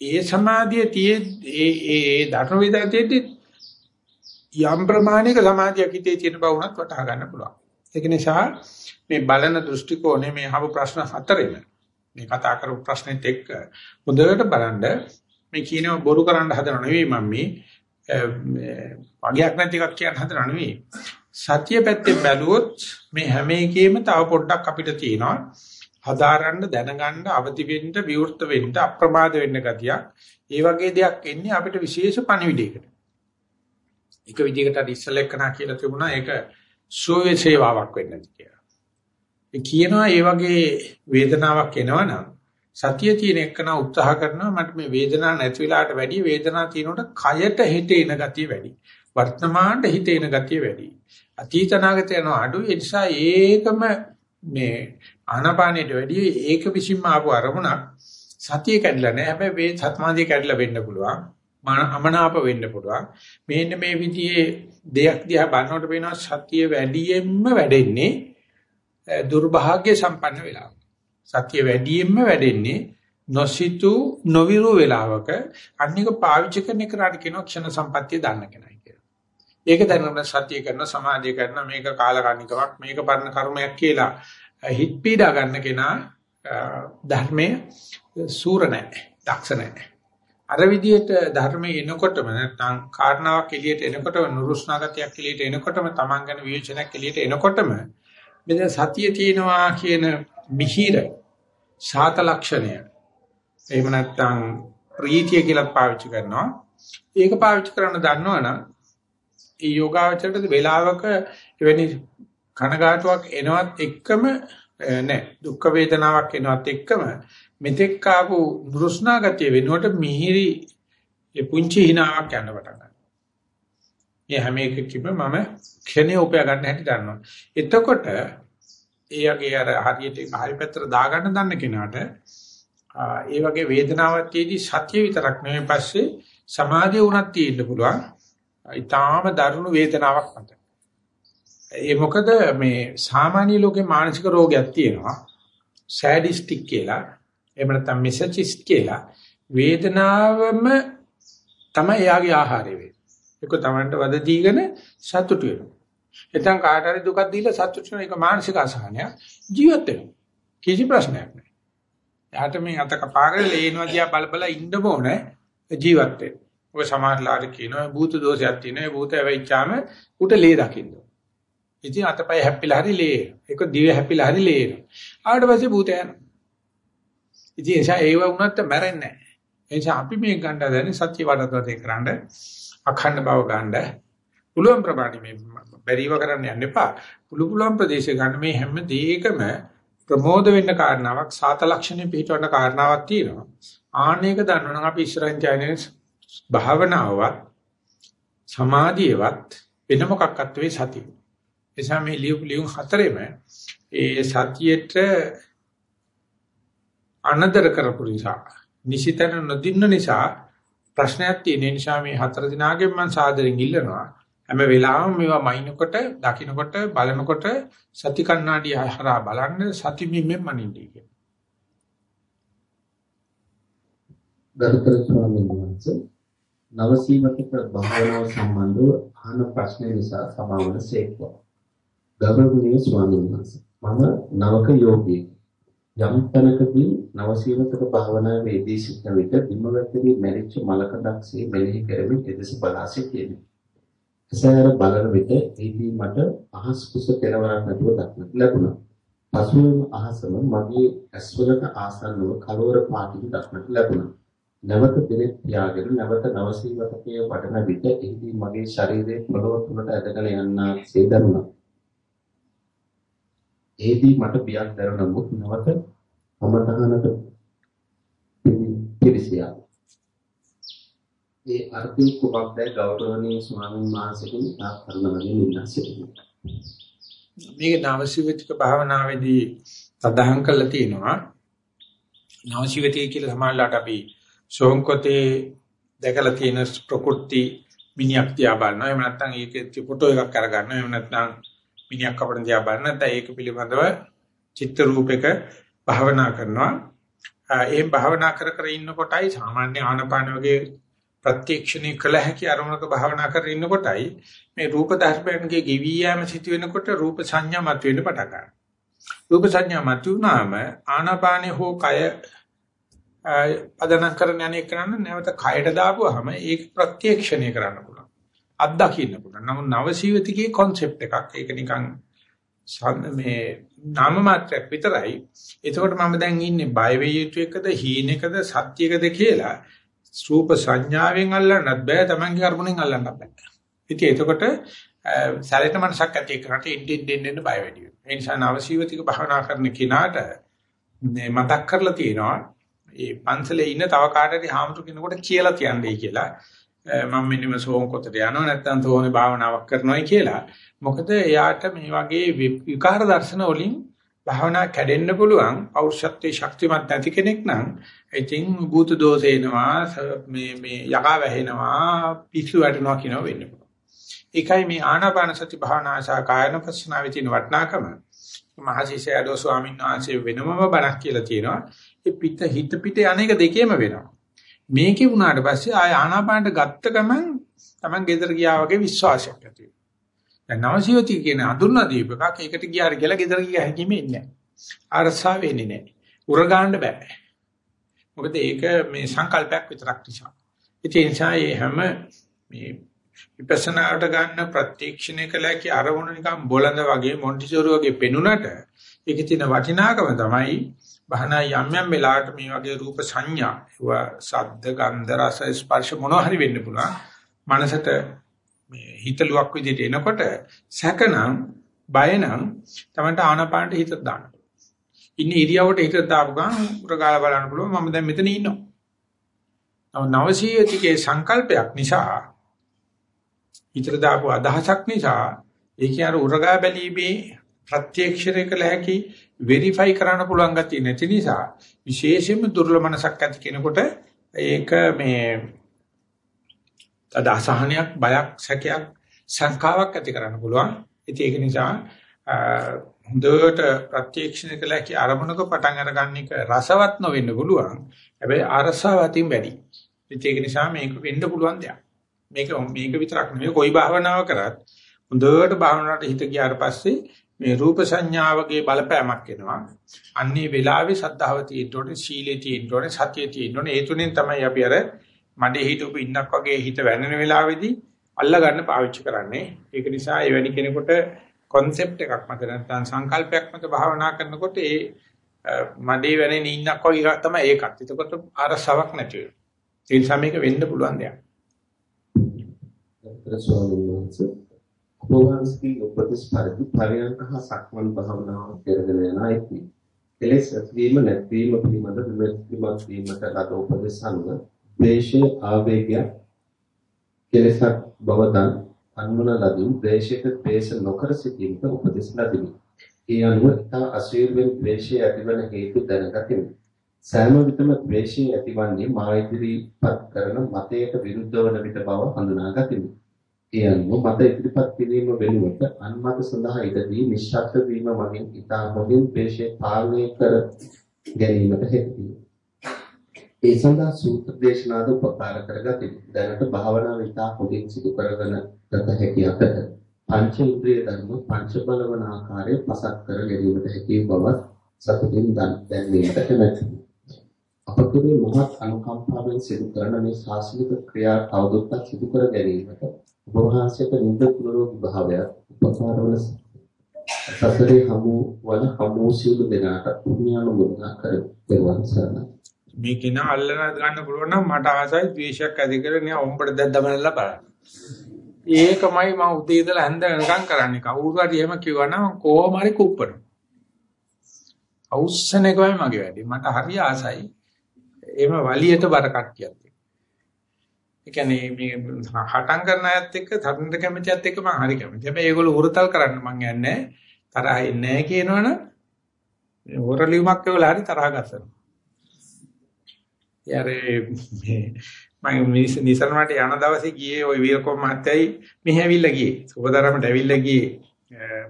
ඒ සමාධිය තියේ ඒ ඒ ධර්ම වේදකයේදී යම් ප්‍රමාණයක සමාධියක් හිතේ තියෙන බව උනත් වටහා ගන්න පුළුවන්. ඒක නිසා මේ බලන දෘෂ්ටි කෝණය මේ අහපු ප්‍රශ්න හතරෙම මේ කතා කරපු ප්‍රශ්නෙත් එක්ක හොඳට බලන්න මේ කියනව බොරු කරන්න හදනව නෙවෙයි මම මේ වගයක් නැති එකක් කියන්න හදනව නෙවෙයි. සත්‍ය පැත්තෙන් බැලුවොත් මේ හැම එකෙම තව පොඩ්ඩක් අපිට තියෙනවා. හදාරන්න දැනගන්න අවදි වෙන්න විවෘත වෙන්න අප්‍රමාද වෙන්න ගතියක් ඒ වගේ දෙයක් එන්නේ අපිට විශේෂ පණිවිඩයකට එක විදිහකට අර ඉස්සලෙක් කනා කියලා තිබුණා. ඒක සෝවේ සේවාවක් වෙන්න කියලා. ඒ කියනවා ඒ වගේ වේදනාවක් එනවනම් සතිය තියෙන එකන උත්සාහ කරනවා මට මේ වේදනාවක් නැති වෙලාවට වැඩි වේදනාවක් තියෙනකොට කයට හිතේන ගතිය වැඩි වර්තමානට හිතේන ගතිය වැඩි. අතීතනාගත යන අඩු ඒ නිසා ඒකම මේ ආනාපානෙට වැඩි ඒක විසින්ම ආපු අරමුණක් සතිය කැඩලා නැහැ. හැබැයි මේ සත්මාදිය කැඩලා වෙන්න පුළුවන්. අමනාප වෙන්න පුළුවන් මේන්න මේ විදිහේ දෙයක් දිහා බලනකොට පේනවා සතිය වැඩියෙන්ම වැඩෙන්නේ දුර්භාග්‍ය සම්පන්න වෙලාව සතිය වැඩියෙන්ම වැඩෙන්නේ නොසිතු නොවිරු වෙලාවක අනික පාවිච්චි කරන එකට කියනවා ක්ෂණ සම්පත්තිය දන්න කෙනයි කියලා. ඒක දැනගෙන සතිය කරන සමාධිය කරන මේක කාලකන්නිකමක් මේක පරණ කර්මයක් කියලා හිත පීඩා ගන්න කෙනා ධර්මයේ සූර නැහැ, දක්ෂ නැහැ. අර විදිහට ධර්මයේ එනකොටම නැත්නම් කාරණාවක් එළියට එනකොටම නුරුස්නාගතයක් එළියට එනකොටම Taman ගැන විවේචනයක් එළියට එනකොටම මෙතන සතිය තියෙනවා කියන මිහිර ශාත ලක්ෂණය එහෙම නැත්නම් ප්‍රීතිය කියලා පාවිච්චි කරනවා. ඒක පාවිච්චි කරන්න දන්නවනම් ඒ යෝගාවචරයට වේලාවක එවැනි කනගාටුවක් එනවත් එක්කම නෑ දුක් වේදනාවක් එනවත් එක්කම මෙතෙක් ආපු දුරුස්නා ගතිය වෙනුවට මිහිරි ඒ පුංචි හිනාවක් යන පටන් ගන්නවා. මේ හැම එකකම මම ක්ෂණේ උපය ගන්න හැටි දන්නවා. එතකොට ඒ වගේ අර හරියට හරි පැත්තට දාගන්න දන්න කෙනාට ඒ වගේ වේදනාවක් තියේදී සතිය විතරක් නෙමෙයි පස්සේ සමාධිය උනත් තියෙන්න පුළුවන්. ඊටාම දරුණු වේදනාවක් මත. ඒ මොකද මේ සාමාන්‍ය ලෝකේ මානසික රෝගයක් තියෙනවා. සෑඩිස්ටික් කියලා. එහෙම නැත්නම් මෙසචිස්ට් කියලා. වේදනාවම තමයි එයාගේ ආහාරය වෙන්නේ. ඒක තමන්ට වද දීගෙන සතුටු වෙනවා. එතන කාට හරි දුකක් දීලා සතුටු වෙන එක මානසික අසහනයක් ජීවත් වෙනවා. කිසි ප්‍රශ්නයක් නැහැ. එයාට මේ අත කපාගෙන ලේනවා දිහා බල බල ඉන්න ඕනේ ජීවත් වෙන්න. ඔය සමාජලාට කියනවා භූත දෝෂයක් තියෙනවා. භූත වෙයිච්චාම උට ලේ දකින්න. ඉතින් අතපය හැප්පිලා හරි ලේ. ඒක දිව හැප්පිලා හරි ලේ. ආවට පස්සේ භූතය යනවා. ඉතින් ඒ නිසා ඒව වුණත් මැරෙන්නේ නැහැ. ඒ නිසා අපි මේ ගන්න දැන සත්‍ය වඩතේ කරන්න අඛණ්ඩ බව ගන්න පුළුවන් ප්‍රමාණය මේ බැරිව කරන්න යන්න එපා. පුළු පුළුවන් ප්‍රදේශ ගන්න මේ හැම දෙයකම ප්‍රමෝද වෙන්න කාරණාවක් සාත ලක්ෂණේ පිටවන්න කාරණාවක් තියෙනවා. ආන්නේක දන්නවනම් අපි ඉස්සරහින් කියන්නේ භාවනාවවත් සමාධියවත් වෙන මොකක්වත් වෙයි සතිය. එසා මේ ලියු ලියු හතරෙම ඒ සතියේට අනදර කරපු නිසා නිසිතන නොදින්න නිසා ප්‍රශ්නයක් තියෙන නිසා මේ හතර දිනාගෙන් මම සාදරෙන් ඉල්ලනවා හැම වෙලාවෙම මේවා මයින්කොට දකින්නකොට බලනකොට සති කණ්ණාඩිය හරහා බලන්න සති මිම්මෙන් මනින්නේ කියන. ගරුතර ස්වාමීන් වහන්සේ නවසීවතික භාවනාව සම්බන්ධව අහන ප්‍රශ්න නිසා සමාවන සේක්වා. ගෞරවනීය ස්වාමීන් වහන්සේ මම නවක යෝගී යම් තැනකදී නවසීවතික භාවනාවේදී සිටින විට බිම වැටෙන මැරිච්ච මලකඩක්සේ මෙනෙහි කරමින් එදෙස බලා සිටියෙමි. එසෑර බලන විට ඒදී මට අහස් කුස පෙරවරක් නැතුව දක්නට ලැබුණා. පසුවෙන් අහසම මගේ ඇස්වලට ආසන්නව කලවර පාටින් දක්නට ලැබුණා. නැවත දිනෙත් තියාගෙන නැවත නවසීවතකයේ වඩන විට එහිදී මගේ ශරීරයේ පොළොව තුලට ඇදගෙන යන්නාසේ දැනුණා. එහිදී මට බියක් දැනුණමුත් නැවත අමතහනට පිළිසියා. ඒ අර්ථය කුමක්දයි ගෞරවනීය ස්වාමීන් වහන්සේගෙන් තා කරනවලින් ඉල්ලා සිටිනවා. මේක නවසිවිතික භාවනාවේදී සඳහන් කරලා තියෙනවා. නවසිවිතික කියලා සමාජලාට අපි සෝංකොතේ දැකලා තියෙන ප්‍රකෘති මිනිහක් තියා බලනවා. එහෙම නැත්නම් ඒකේ ෆොටෝ එකක් අරගන්නවා. එහෙම නැත්නම් මිනිහක් අපිට තියා බලන නැත්නම් ඒක පිළිබඳව චිත්‍ර රූපයක භාවනා කරනවා. එහෙම භාවනා කර කර ඉන්නකොටයි සාමාන්‍ය ආනපාන වගේ ප්‍රත්‍යක්ෂණය කළ හැකි අරමුණක භාවනා කරගෙන ඉන්නකොටයි මේ රූප ධර්මයන්ගේ ගෙවි යෑම සිදු වෙනකොට රූප සංඥා මත වෙන්න පටන් ගන්නවා. රූප සංඥා මත උනාම ආනාපානේ හෝ කය පදනම් කරන අනේක කරන්න නැවත කයට දාපුවාම ඒක ප්‍රත්‍යක්ෂණය කරන්න පුළුවන්. අත්දකින්න පුළුවන්. නමුත් නවසීවතිකේ concept එකක්. ඒක නිකන් මේ නාම මාත්‍රයක් විතරයි. එතකොට මම දැන් ඉන්නේ බය වෙ යුතු එකද හීනෙකද සත්‍යයකද කියලා රූප සංඥාවෙන් අල්ලන්නත් බෑ තමන්ගේ අරමුණෙන් අල්ලන්නත් බෑ. ඉතින් එතකොට සැලෙන මනසක් ඇති කරට ඉන්දින් දෙන්න බය වැඩි වෙනවා. ඒ නිසා නවසීවතික භාවනා කරන කෙනාට මතක් කරලා තියෙනවා මේ පන්සලේ ඉන්න තව කාටරි හාමුදුර කෙනෙකුට කියලා තියන්නේ කියලා. මම මෙන්නම සෝම් කොටට යනවා නැත්නම් තෝනේ භාවනාවක් කරනවායි කියලා. මොකද එයාට මේ වගේ විකාර දර්ශන වලින් භාවනා කැඩෙන්න පුළුවන් පෞරුෂත්වයේ ශක්තිමත් නැති කෙනෙක් නම් ඉතින් භූත දෝෂ එනවා මේ මේ යකා වැහෙනවා පිස්සු වැටෙනවා කියනවා වෙන්න පුළුවන්. ඒකයි මේ ආනාපාන සති භාවනා සහ කායන පස්සනාවේ තියෙන වටිනාකම. මහසිසයඩෝ ස්වාමීන් වහන්සේ වෙනමම බණක් කියලා තියෙනවා. ඒ පිට හිත පිට අනේක දෙකේම වෙනවා. මේකේ වුණාට පස්සේ ආය ආනාපානට ගත්ත ගමන් Taman ගෙදර ගියා වගේ විශ්වාසයක් ඇති වෙනවා. දැන් නවසියෝති කියන අඳුරන දීපකක් ඒකට ගියාර කියලා ගෙදර ගියා හැකියෙම ඉන්නේ නැහැ. අරසා වෙන්නේ නැහැ. උරගාන්න බෑ. මොකද ඒක මේ සංකල්පයක් විතරක් නිසා. ඒ නිසා මේ හැම මේ විපස්සනාට ගන්න ප්‍රත්‍යක්ෂණය කළා කිය අරමුණ නිකන් බොළඳ වගේ මොන්ටිසෝරි වගේ පෙනුනට ඒකේ තියෙන වටිනාකම තමයි බහනා යම් යම් වෙලාවට මේ වගේ රූප සංඥා ඒවා ශබ්ද ගන්ධ රස ස්පර්ශ මොනවා හරි වෙන්න පුළුවන් මනසට මේ හිතලුවක් විදිහට එනකොට සැකනම් බයනම් තමයි ආනපානට හිත දාන්න. ඉන්නේ ඉරියවට හිත දාපු ගමන් උරගාල බලන්න පුළුවන් මම දැන් මෙතන ඉන්නවා. නව නවසීයතිකේ සංකල්පයක් නිසා හිතට දාපු අදහසක් නිසා ඒකේ අර උරගා බැලීමේ ප්‍රත්‍යක්ෂණය කළ හැකි වෙරිෆයි කරන්න පුළුවන් ගතිය නැති නිසා විශේෂයෙන්ම දුර්ලභ මනසක් ඇති කෙනෙකුට ඒක මේ තද අසහනයක් බයක් සැකයක් සංකාවක් ඇති කරන්න පුළුවන්. ඉතින් ඒක නිසා හොඳට ප්‍රත්‍යක්ෂණය කළ හැකි අරමුණක පටන් අරගන්න එක රසවත් නොවෙන්න පුළුවන්. හැබැයි අරසාවතින් වැඩි. ඉතින් ඒක නිසා මේක වෙන්න පුළුවන් දෙයක්. මේක මේක විතරක් නෙවෙයි කොයි භාවනාව කරත් හොඳට භාවනාවට හිත ගියාට පස්සේ මේ රූප සංඥාවගේ බලපෑමක් එනවා. අන්නේ වෙලාවේ සද්ධාව තියෙන්න ඕනේ, සීලේ තියෙන්න ඕනේ, සතිය තියෙන්න ඕනේ. ඒ තුනෙන් තමයි අපි අර මඩේ හිටපු ඉන්නක් වගේ හිත වැනෙන වෙලාවේදී අල්ලා ගන්න පාවිච්චි කරන්නේ. ඒක නිසා ඒ වැනි කෙනෙකුට concept එකක් මත නැත්නම් සංකල්පයක් මත භාවනා කරනකොට ඒ මඩේ වැනෙන ඉන්නක් වගේ එකක් තමයි ඒකත්. එතකොට අරසාවක් නැති වෙනවා. ඒ නිසා මේක වෙන්න පුළුවන් දෙයක්. ස්වාමීන් වහන්සේ ඔබවහන්සේගේ උපදෙස් පරිදි පරයන්ක හා සක්මන් භාවනාව කරගෙන යන අයති. එලෙස ඇතිවීම නැතිවීම පිළිබඳ විමර්ශනයක් වීමට ලද උපදෙස් අනුව ද්වේෂය ආවේගය කෙලෙසක් බවදන් අන්වන ලදින් ද්වේෂයට ද්වේෂ නොකර සිටීමට උපදෙස් ලදිමි. ඒ අනුව ඉතා අසීරුවෙන් ද්වේෂය ඇතිවන හේතු දැනගතිමි. සෑම විටම ද්වේෂය ඇතිවන්නේ මා ඉදිරිපත් කරන මතයට විරුද්ධ වන විට බව හඳුනා ගතිමි. ඒ අනුව මත ඉදිරිපත් කිරීම වෙනුවට අන්මත සඳහා ඉදදී නිශ්ශබ්ද වීම මගින් ඉතා හොඳින් ද්වේෂය පාලනය කර ගැනීමට හැකියි. ඒ සඳහා සූත්‍ර දේශනාද උපකාර කරගතිමි. දැනට භාවනාව ඉතා හොඳින් සිදු කරගෙන ගත හැකි අතර පංච ඉන්ද්‍රිය ධර්ම පංච බලවන ආකාරය පසක් කර ගැනීමට හැකි බව සතුටින් දැනීමට කැමැතියි. අපතුලේ මහත් අනුකම්පාවෙන් සිදු කරන මේ ශාස්ත්‍රීය ක්‍රියා තවදුරටත් සිදු කර ගැනීමට ඔබ වහන්සේට නිදුක් නිරෝගී භාවයක් උපකාර වන සසරේ හමු වන හමු සියලු දෙනාට පුණ්‍යානුමෝදනා කර දෙවන් සරණයි. මේ කෙනා අල්ලන ගන්න පුළුවන් නම් මට ආසයි ද්වේෂයක් ඇති කරගෙන නිකන් උඹට දැන් දමනලා බලන්න. ඒකමයි මම උදේ ඉඳලා හැන්ද වෙනකම් කරන්නේ. කවුරු හරි එහෙම කිව්වනම් කොහොම හරි කුප්පන. අවුස්සන එකමයි මගේ වැඩේ. මට හරි ආසයි. එහෙම වලියට බර කට්ටියක්. ඒ කියන්නේ මේ හටම් කරන අයත් එක්ක තරුණ කැමැතියත් එක්ක මම හරි කැමතියි. හැබැයි ඒගොල්ලෝ උරතල් කරන්න මං යන්නේ තරහ එන්නේ නැහැ කියනවනම් හොරලියුමක් වෙලා හරි තරහ ගන්නවා. යාරේ මම නිසරණට යන දවසේ ගියේ ওই වීරකොම් මහත්තයයි මෙහි ඇවිල්ලා ගියේ. සුබතරමට ඇවිල්ලා ගියේ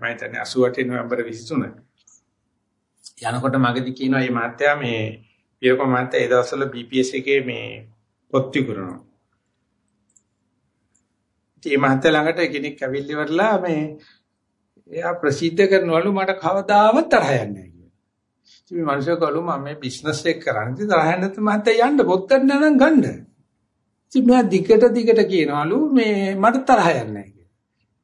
මම හිතන්නේ 88 නොවැම්බර් 23. යනකොට මගදී කියනවා මේ මහත්තයා මේ වීරකොම් මහත්තයා ඒ දවස්වල BPS එකේ මේ පොත් විකුණනවා. ඉතින් මේ මහත්තයා ළඟට කෙනෙක් ඇවිල්ලි වරලා මේ එයා ප්‍රසිද්ධ කරනවලු මට කවදාවත් තරහ යන්නේ නැහැ කියලා. ඉතින් මේ මිනිස්සු කළු මම මේ බිස්නස් එක කරන්නේ. ඉතින් තරහ නැත්නම් මහත්තයා යන්න පොත්තක් නනම් ගන්න. ඉතින් මෙයා දිගට දිගට කියනවලු මේ මට තරහ යන්නේ නැහැ කියලා.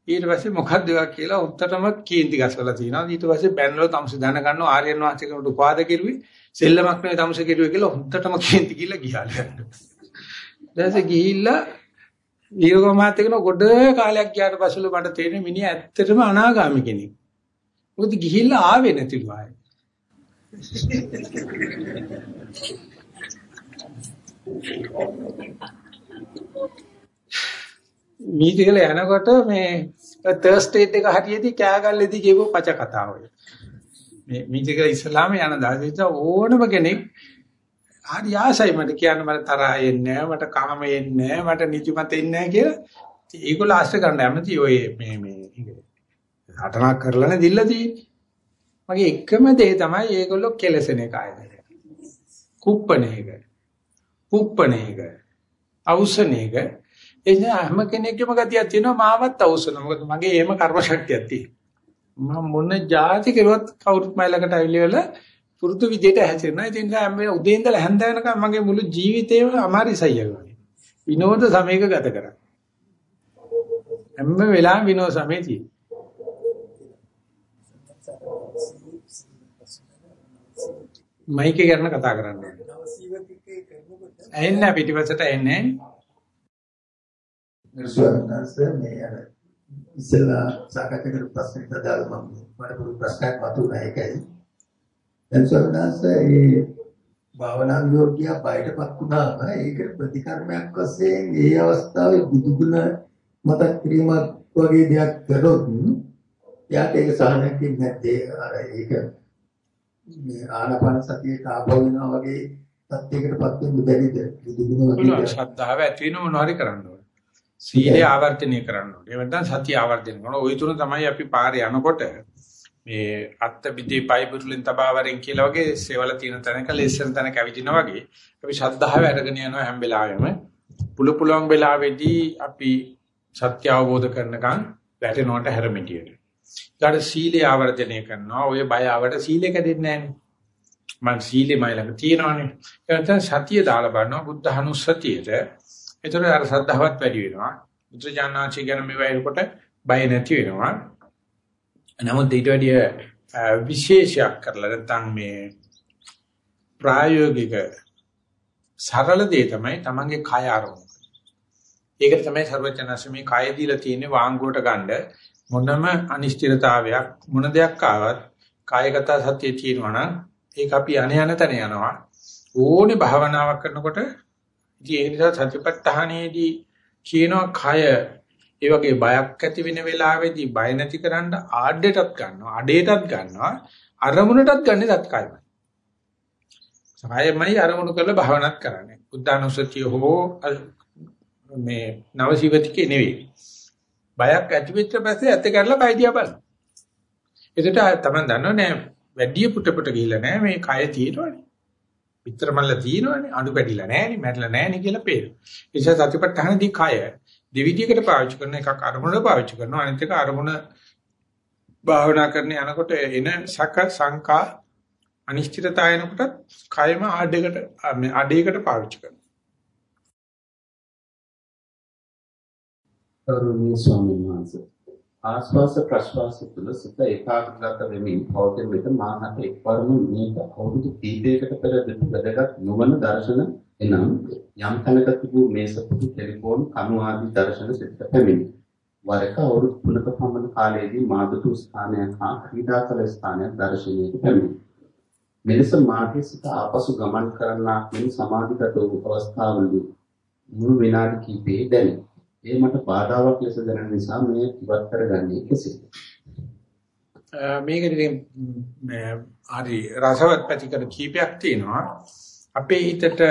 ඊට පස්සේ මොකක්ද ඒවා කියලා උත්තරම කේන්ති ගස්වලා තිනවා. ඊට පස්සේ බැනලා තමුස දැන ගන්නවා ආර්යයන් වහන්සේ කෙනෙකුට උපාද කෙරුවේ සෙල්ලමක් නෙවෙයි තමුස කෙරුවේ කියලා උත්තරම කේන්ති කියලා ගියාලු. ඊට ගිහිල්ලා ඊරෝමාත් එක්කන ගොඩ කාලයක් ගියාට පස්සෙලු මට තේරෙන මිනිහා ඇත්තටම අනාගාමී කෙනෙක්. මොකද ගිහිල්ලා ආවේ නැතිලු ආයේ. මීටිකල යනකොට මේ තර්ස්ටේට් එක හරියදී කෑගල්ලේදී කියපු පච කතාව ඔය. මේ මීටිකල ඉස්ලාම යන දාසිත ඕනම කෙනෙක් හරි ආසයි මට කියන්න මට තරහ එන්නේ නැහැ මට කාම එන්නේ නැහැ මට නිදිමත එන්නේ නැහැ කියලා. ඒගොල්ලෝ ආශ්‍රය කරන්න ඇමති ඔය මේ මේ හටනක් කරලා නේ දිල්ල තියෙන්නේ. මගේ එකම දේ තමයි ඒගොල්ලෝ කෙලසෙන එක ආයතන. කුප්පණ එක. පුප්පණ එක. අවුසන එක. එනිසා හැම කෙනෙක්ගේම ගතියක් තියෙනවා මාවත් අවුසන. මොකද මගේ එහෙම කර්ම ශක්තියක් තියෙනවා. මම මොන જાති කෙරුවත් කවුරුත් මයිලකට ඇවිල්ලා පුරුදු විදියට හැසිරෙනවා. ඒ නිසා මේ උදේ ඉඳලා හැන්ද වෙනකම් මගේ මුළු ජීවිතේම අමාරිසයි වගේ. විනෝද සමයක ගත කරා. හැම වෙලාවෙම විනෝද සමයේ තියෙනවා. මයික් එක ගන්න කතා කරන්න ඕනේ. ඇහෙන්නේ පිටිපස්සට ඇහෙන්නේ. ස්වාමීන් මේ අර ඉස්සෙල්ලා සාකච්ඡා කරපු ප්‍රශ්නෙට අදාළව මම මට පොඩි ප්‍රශ්නයක් මතුවුණා ඒකයි. දැන් ස්වාමීන් මේ භාවනා යෝගිය බයටපත් වුණාම ඒක ප්‍රතිකර්මයක් වශයෙන් ඒ අවස්ථාවේ බුදුගුණ මතක් කිරීමක් වගේ දෙයක් කරොත් යාට ඒක සහනකින් නැත්තේ අර ඒක මේ ආනාපාන සතියේ කාපව වෙනවා වගේ තත්යකටපත් වෙන්න බැරිද බුදුගුණ වගේ ශ්‍රද්ධාව ඇති වෙන මොනවාරි කරන්න ඕනේ. සීලය ආවර්තනය කරන්න ඕනේ. එහෙම නැත්නම් සතිය ආවර්තනය කරනවා. ওই තුන තමයි අපි පාරේ යනකොට මේ අත්ත බිදී පයිබුරුලින් තබාවරෙන් කියලා වගේ සේවල තියෙන තැනක ලෙස්සන තැනක ඇවිදිනා වගේ අපි ශ්‍රද්ධාව අරගෙන යනවා හැම වෙලාවෙම. පුළු පුළුවන් වෙලාවෙදී අපි සත්‍ය අවබෝධ කරනකන් වැටෙනවට හැරමිටියට. ඊට සීලය ආවර්ජනය කරනවා. ඔය බය ආවට සීලය කැඩෙන්නේ නැහැ. මං සීලෙ මයි ළඟ තියෙනවානේ. එතන සතිය දාලා බලනවා බුද්ධ හනුස්සතියට. ඒතර අර සද්ධාවත් වැඩි වෙනවා. බුද්ධ ගැන මේ වයිරකොට බය නැති වෙනවා. නමුත් ඊට වැඩිය විශේෂයක් කරලා නැත්නම් මේ ප්‍රායෝගික සරල දේ තමයි තමන්ගේ කය ආරම්භ. ඒක තමයි සර්වඥාසමේ කය දීලා තියෙන්නේ වාංගුවට ගන්න මොනම අනිශ්චිතතාවයක් මොන දෙයක් ආවත් කායගත සතිය තියෙනවා නම් ඒක අපි යන යන තැන යනවා ඕනේ භාවනාවක් කරනකොට ඉතින් ඒ නිසා සතිපට්ඨානයේදී කියනවා කය ඒ වගේ බයක් ඇති වෙන වෙලාවෙදී බය නැතිකරන්න ආඩේටත් ගන්නවා අඩේටත් ගන්නවා අරමුණටත් ගන්නේ තත්කාලයි සමයමයි අරමුණු කරලා භාවනාත් කරන්නේ බුද්ධානුස්සතිය හෝ මේ නවසීවතිකේ නෙවෙයි බයක් ඇති වෙච්ච පස්සේ ඇත්ත කරලා කය දිහා බලන්න. එතකොට තමයි දන්නව නෑ වැඩි පුට පුට ගිහිල්ලා නෑ මේ කය තියෙනවනේ. පිටර මල්ල තියෙනවනේ අඩු පැඩිලා නෑනේ මැරලා නෑනේ කියලා පේනවා. ඒ නිසා සතිපට්ඨානදී කය දෙවිදියකට පාවිච්චි කරන එකක් අරමුණ පාවිච්චි කරනවා අනිත් එක අරමුණ භාවනා කරන යනකොට එන සක සංකා අනිශ්චිතතාවයනකොට කයම ආඩයකට අඩේකට පාවිච්චි කරනවා. ගෞරවනීය ස්වාමීන් වහන්සේ ආස්වාස ප්‍රශ්වාස තුළ සිත ඒකාග්‍රගත වෙමින් පවතින විට මාහට එක්වරම මේක අවුරුදු කීපයකට පෙර වැදගත් නුවණ දර්ශන එනම් යම් තැනක තිබූ මේසපුඩු ටෙලිෆෝන් කණු ආදී දර්ශන සිතට පැමිණි. වරක අවුරුදු 3ක පමණ කාලයේදී මාදුතු ස්ථානයක් හා ක්‍රීඩා කළ ස්ථානයක් දර්ශනයට පැමිණි. මෙලෙස මාගේ සිත ආපසු ගමන් කරන්නාක් මෙන් සමාධිගත වූ අවස්ථාවලදී මුළු විනාඩි කිහිපේ දැනේ. ඒ මට බාධාවක් ලෙස දැනෙන නිසා මේ ඉවත් කරගන්නේ කෙසේද? මේකෙදි හරි රසවත් පැතිකඩ කීපයක් තියෙනවා. අපේ හිතට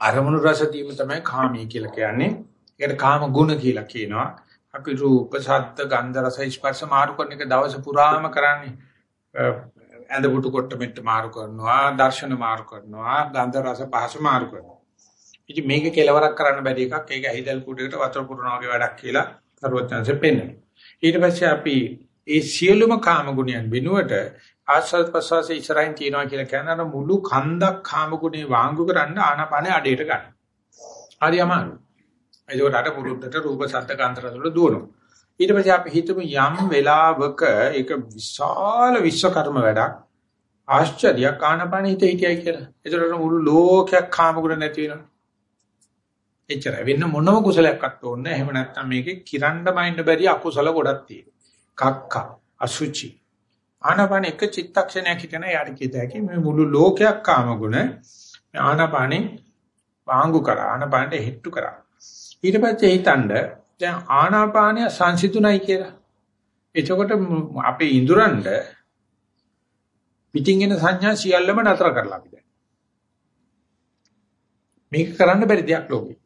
අරමුණු රස දීම තමයි කාමී කියලා කියන්නේ. ඒකට කාම ගුණ කියලා කියනවා. අපි රූප, ශබ්ද, ගන්ධ, රස, ස්පර්ශ මාරු කරන එක දවස පුරාම කරන්නේ. ඇඳ පුටු කොට මෙට්ට මාරු කරනවා, දර්ශන මාරු කරනවා, ගන්ධ රස පහස මාරු කරනවා. ඉතින් මේක කෙලවරක් කරන්න බැරි එකක්. ඒක ඇහිදල් කුඩේකට වතුර පුරනවා වගේ වැඩක් කියලා කරුවත්යන්සේ පෙන්නනවා. ඊට පස්සේ අපි ඒ සියලුම කාම ගුණයන් වෙනුවට ආස්වාද ප්‍රසවාසයේ ඉස්සරහින් තියනවා කියලා කියන මුළු කන්දක් කාම ගුණේ වාංගු කරන්න ආනාපානේ අඩේට ගන්න. හරි අමාරු. ඒකට අට පුරුද්දට රූප සද්ද කාන්තර වල දුවනවා. ඊට පස්සේ අපි හිතමු යම් වෙලාවක ඒක විශාල විශ්වකර්ම වැඩක් ආශ්චර්යයක් ආනපන හිත හිටියයි කියලා. ඒතරට මුළු ලෝකයක් කාමගුණ නැති වෙනවා. එච්චර වෙන්න මොනම කුසලයක්වත් ඕනේ නැහැ. එහෙම නැත්නම් මේකේ කිරන්න බයින්න බැරි අකුසල ගොඩක් තියෙනවා. කක්ක අසුචි. ආනපන එක චිත්තක්ෂණයක් හිතන යාට කියත හැකි මේ මුළු ලෝකයක් කාමගුණ ආනපනේ වාංගු කරා ආනපනට හෙට්ටු කරා. ඊට පස්සේ හිතනද දැන් ආනාපානය සංසිතුණයි කියලා. එතකොට අපේ ඉඳුරන්ඩ පිටින් එන සංඥා සියල්ලම නතර කරලා අපි දැන්. මේක කරන්න බැරි දෙයක් ලෝකේ.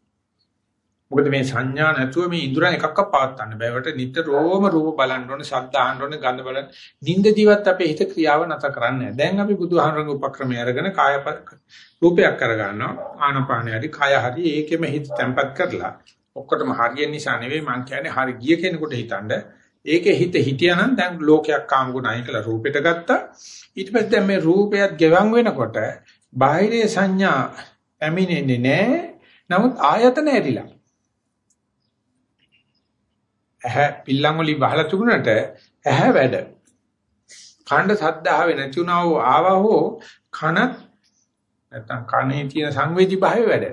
මොකද මේ සංඥා නැතුව මේ ඉඳුරන් එකක්වත් පවත්වන්න බෑ. ඒකට නිතරම රූප බලන්න ඕනේ, ශබ්ද අහන්න ඕනේ, ගන්ධ බලන්න. නිින්දදිවත් අපේ හිත ක්‍රියාව නැතර කරන්නේ නැහැ. දැන් අපි බුදුහාමරගේ උපක්‍රමය අරගෙන කාය රූපයක් කරගන්නවා. ආනපානය හරි, කය හරි ඒකෙම හිත තැම්පත් කරලා ඔක්කොටම හරියන නිසා නෙවෙයි මං කියන්නේ හරි ගිය කෙනෙකුට හිතනද ඒකේ හිත හිටියානම් දැන් ලෝකයක් කාම ගුණ අයින් කළා රූපෙට ගත්තා ඊට පස්සේ දැන් මේ රූපයත් ගෙවන් වෙනකොට බාහිරේ සංඥා ඇමිනෙන්නේ නැහැ නමුත් ආයතන ඇරිලා ඇහැ පිල්ලම් වලින් වහලා තිබුණට ඇහැ වැඩ කණ්ඩ සද්ද ආවේ නැති වුණා වූ ආවා හෝ කනත් නැත්තම් කනේ තියෙන සංවේදී භාවය වැඩ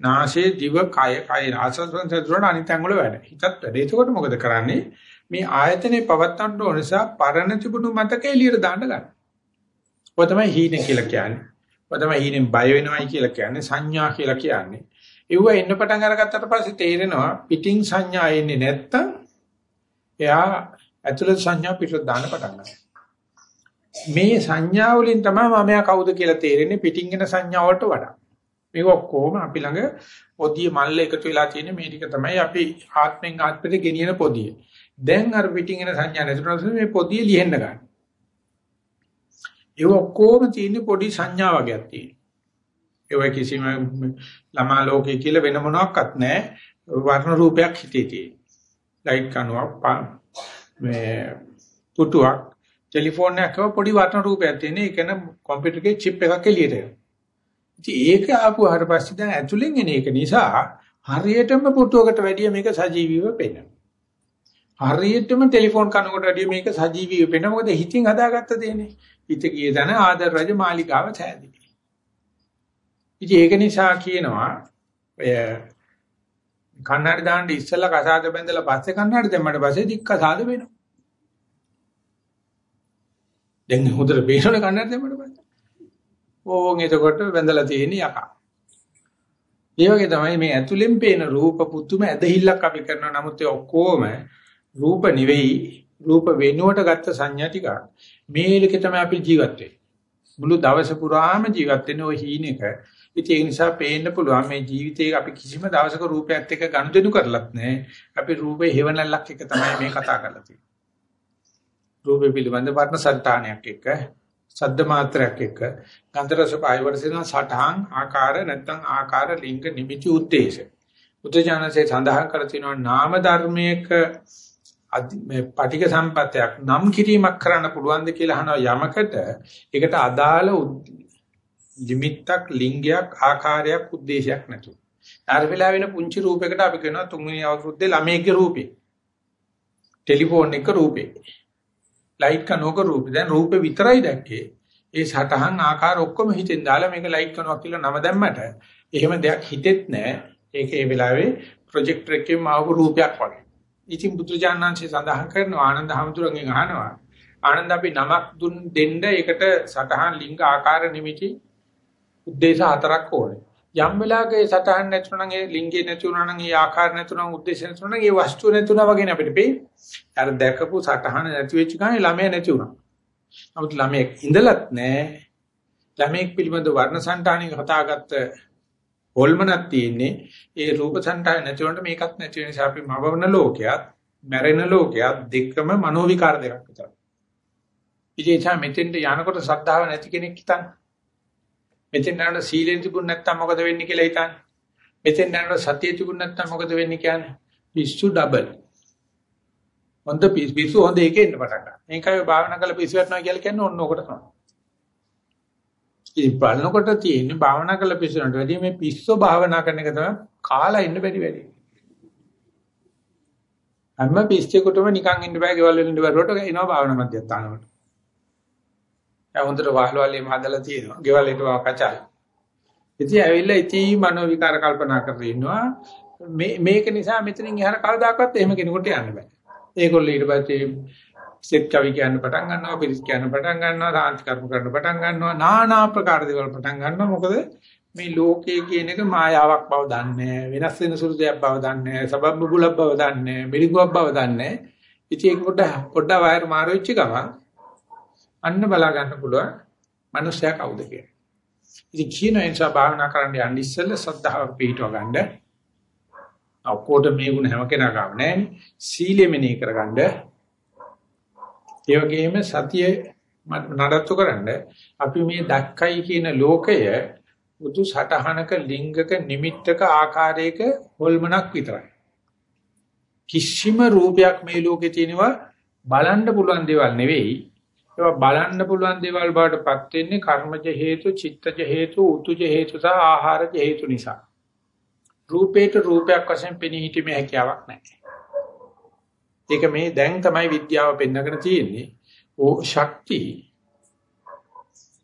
නාසයේ දිව කය කය ආසස්වන්ත දුරට අනිතංග වල වැඩ. හිතත් වැඩ. එතකොට මොකද කරන්නේ? මේ ආයතනේ පවත්තන්න ඕන නිසා පරණ තිබුණු මතක එළියට දාන්න ගන්න. ඔය තමයි හීන කියලා කියන්නේ. ඔය තමයි හීනෙන් බය වෙනවයි කියලා කියන්නේ සංඥා කියලා කියන්නේ. ඒව එන්න පටන් අරගත්තට පස්සේ තේරෙනවා පිටින් සංඥා එන්නේ නැත්තම් එයා ඇතුළත සංඥා පිටට දාන්න පටන් ගන්නවා. මේ සංඥා වලින් තමයි මම කවුද කියලා තේරෙන්නේ පිටින් එන සංඥා වලට වඩා. මේක ඔක්කොම අපි ළඟ පොදිය මල්ල එකතු වෙලා තියෙන මේ ටික තමයි අපි ආත්මෙන් ආත්මෙට ගෙනියන පොදිය. දැන් අර පිටින් එන සංඥා නැතුනොත් මේ පොදිය ලිහෙන්න ගන්න. ඒ ඔක්කොම තියෙන පොඩි සංඥා වගේක් තියෙනවා. ඒ කිසිම ළමා ලෝකයේ කියලා වෙන මොනවත් නැහැ. වර්ණ රූපයක් හිතේ තියෙන. ලයිට් කනුවක් මේ පුටුවක් ටෙලිෆෝන් එකක පොඩි වර්ණ රූපයක් තියෙන. ඒක න කම්පියුටර් එකේ චිප් එකක් එළියට එනවා. ඉතින් ඒක ආපුවාට පස්සේ දැන් ඇතුලෙන් එන එක නිසා හරියටම පුටුවකට වැඩිය මේක සජීවීව පේනවා. හරියටම ටෙලිෆෝන් කනකට වැඩිය මේක සජීවීව පේනවා. මොකද හිතින් හදාගත්ත දෙන්නේ. හිත ගිය තැන ආදර රජ මාලිගාව සෑදී. ඉතින් ඒක නිසා කියනවා ඔය කන්නඩි දාන්න ඉස්සෙල්ලා කසාද බැඳලා පස්සේ කන්නඩි දැම්මට පස්සේ දික් කසාද වෙනවා. දැන් හොඳට බේරන කන්නඩි දැම්මට පස්සේ ඕන් එතකොට වැඳලා තියෙන යකා. ඒ වගේ තමයි මේ ඇතුලෙන් පේන රූප පුතුම ඇදහිල්ලක් අපි කරනවා. නමුත් ඒ ඔක්කොම රූප නෙවෙයි රූප වෙනුවට ගත්ත සංඥා ටික. මේලක තමයි අපි ජීවත් වෙන්නේ. මුළු දවස පුරාම ජීවත් වෙන ওই හීනෙක. ඉතින් ඒ නිසා පේන්න පුළුවන් මේ ජීවිතේ අපි කිසිම දවසක රූපයත් එක්ක ගනුදෙනු කරලත් නැහැ. අපි රූපේ හේවණල්ලක් එක තමයි මේ කතා කරලා තියෙන්නේ. රූපේ පිළිබඳ වර්ණ සංතානයක් එක්ක සද්ද මාත්‍රයක් එක්ක ගන්ධ රස පායවරසන සටහන් ආකාර නැත්නම් ආකාර ලිංග නිමිති උද්දේශ උද්දේශනසේ සඳහන් කර තිනවා නාම ධර්මයක මේ පටික සම්පතයක් නම් කිරීමක් කරන්න පුළුවන්ද කියලා අහනවා යමකට ඒකට අදාළ නිමිත්තක් ලිංගයක් ආකාරයක් උද්දේශයක් නැතුව. අර වෙලාව වෙන පුංචි රූපයකට අපි කියනවා තුන්වෙනි අවුරුද්දේ ළමයිගේ රූපේ. ටෙලිෆෝන් එක රූපේ. ලයිට් කනෝක රූපේ. දැන් රූපේ විතරයි දැක්කේ. ඒ සටහන් ආකාර ඔක්කොම හිතෙන් දාලා මේක ලයිට් කරනවා කියලා නම දැම්මට එහෙම දෙයක් හිතෙත් නැහැ. ඒක ඒ වෙලාවේ ප්‍රොජෙක්ටර් එකකින් ආපු රූපයක් වගේ. ඉතින් බුදුජානනාංශය සඳහන් කරනවා ආනන්ද හැමතුරුන්ගෙන් අහනවා. ආනන්ද අපි නමක් දුන් දෙන්න ඒකට සටහන් ලිංග ආකාර නිමිති උද්දේශ හතරක් ඕනේ. යම් වෙලාවක ඒ සතහන් නැතුණනම් ඒ ලිංගේ නැතුණා නම් ඒ ආකාර නැතුණනම් උද්දේශ නැතුණනම් ඒ වස්තුව නැතුණා වගේ නේ අපිට පේන්නේ. අර දැකපු සතහන නැති වෙච්ච ගමන් ළමයා නැති වුණා. නමුත් ළමයෙක් ඉඳලත් නැහැ. ළමයෙක් පිළිබඳ වර්ණ සංඨානික කතාගත්ත හොල්මනක් තියෙන්නේ. ඒ රූප සංඨාන නැති වුණාට මේකත් නැති වෙන නිසා අපි මවවන ලෝකයක්, මැරෙන ලෝකයක් දෙකම මනෝ විකාර දෙකක් විතරයි. ඉතින් ඒ නිසා මෙතෙන්ට යනකොට ශ්‍රද්ධාව නැති කෙනෙක් හිතන්නේ මෙතෙන් යනකොට සීලෙන් තිබුණ නැත්තම් මොකද වෙන්නේ කියලා හිතන්න. මෙතෙන් යනකොට සතිය තිබුණ නැත්තම් මොකද වෙන්නේ කියන්නේ? පිස්සු ඩබල්. හොඳ පිස්සු හොඳ එකේ ඉන්න පටන් ගන්නවා. මේකයි භාවනා කරලා පිස්සු වටනවා කියලා කියන්නේ ඔන්න ඔකට තමයි. ඉතින් බලනකොට තියෙන්නේ භාවනා කරලා පිස්සු වලට වැඩිය මේ පිස්සු භාවනා කරන එක තමයි කාලා ඉන්න බැරි වැඩි. හැම පිස්සෙකුටම නිකන් ඉන්න බෑ ගෙවල් වලින් ඉවරවට එනවා භාවනා මධ්‍යස්ථානවලට. ඒ හොඳට වහලවලේ මහදලා තියෙනවා. ගෙවල් වලට වාකචායි. ඉතින් ඇවිල්ලා ඉතී මනෝ විකාර කල්පනා කරගෙන ඉන්නවා. මේ මේක නිසා මෙතනින් එහාට කවදාකවත් එහෙම කෙනෙකුට යන්න බෑ. ඒගොල්ලෝ ඊට පස්සේ සෙත් කවි කියන්න පටන් ගන්නවා, පිරිස් කියන්න පටන් ගන්නවා, සාන්ති කර්ම කරන්න පටන් ගන්නවා, নানা ආකාර දේවල් පටන් ගන්නවා. මොකද මේ ලෝකයේ කියන එක මායාවක් බව දන්නේ වෙනස් වෙන සුළු දෙයක් බව දන්නේ සබබ් බුලබ් බව දන්නේ මිරිඟුවක් බව දන්නේ ඉතින් ඒක පොඩ්ඩ පොඩ්ඩ වයර් මාරු වෙච්ච ගමන් අන්න බලා ගන්න පුළුවන් මනුස්සයා කවුද කියලා. ඉතින් කියන නිසා භාවනා කරන්න යන්න ඉස්සෙල්ලා සද්ධාව පිහිටව ගන්න. ඔක්කොට මේ ගුණ හැම කෙනා ගාව නැහැ. සීලෙ මෙනෙහි කරගන්න. ඒ වගේම සතිය නඩත්තු කරන්න අපි මේ දැක්කයි කියන ලෝකය බුදු සටහනක ලිංගක නිමිත්තක ආකාරයක හොල්මනක් විතරයි. කිසිම රූපයක් මේ ලෝකේ තියෙනවා බලන්න පුළුවන් දේවල් නෙවෙයි. ඒවා බලන්න පුළුවන් දේවල් බවට පත් වෙන්නේ කර්මජ හේතු, චිත්තජ හේතු, උතුජ හේතු සහ ආහාරජ හේතු නිසා. රූපේට රූපයක් වශයෙන් පෙනී හිටීමේ හැකියාවක් නැහැ. ඒක මේ දැන් තමයි විද්‍යාව පෙන්නගෙන තියෙන්නේ. ඕ ශක්තිය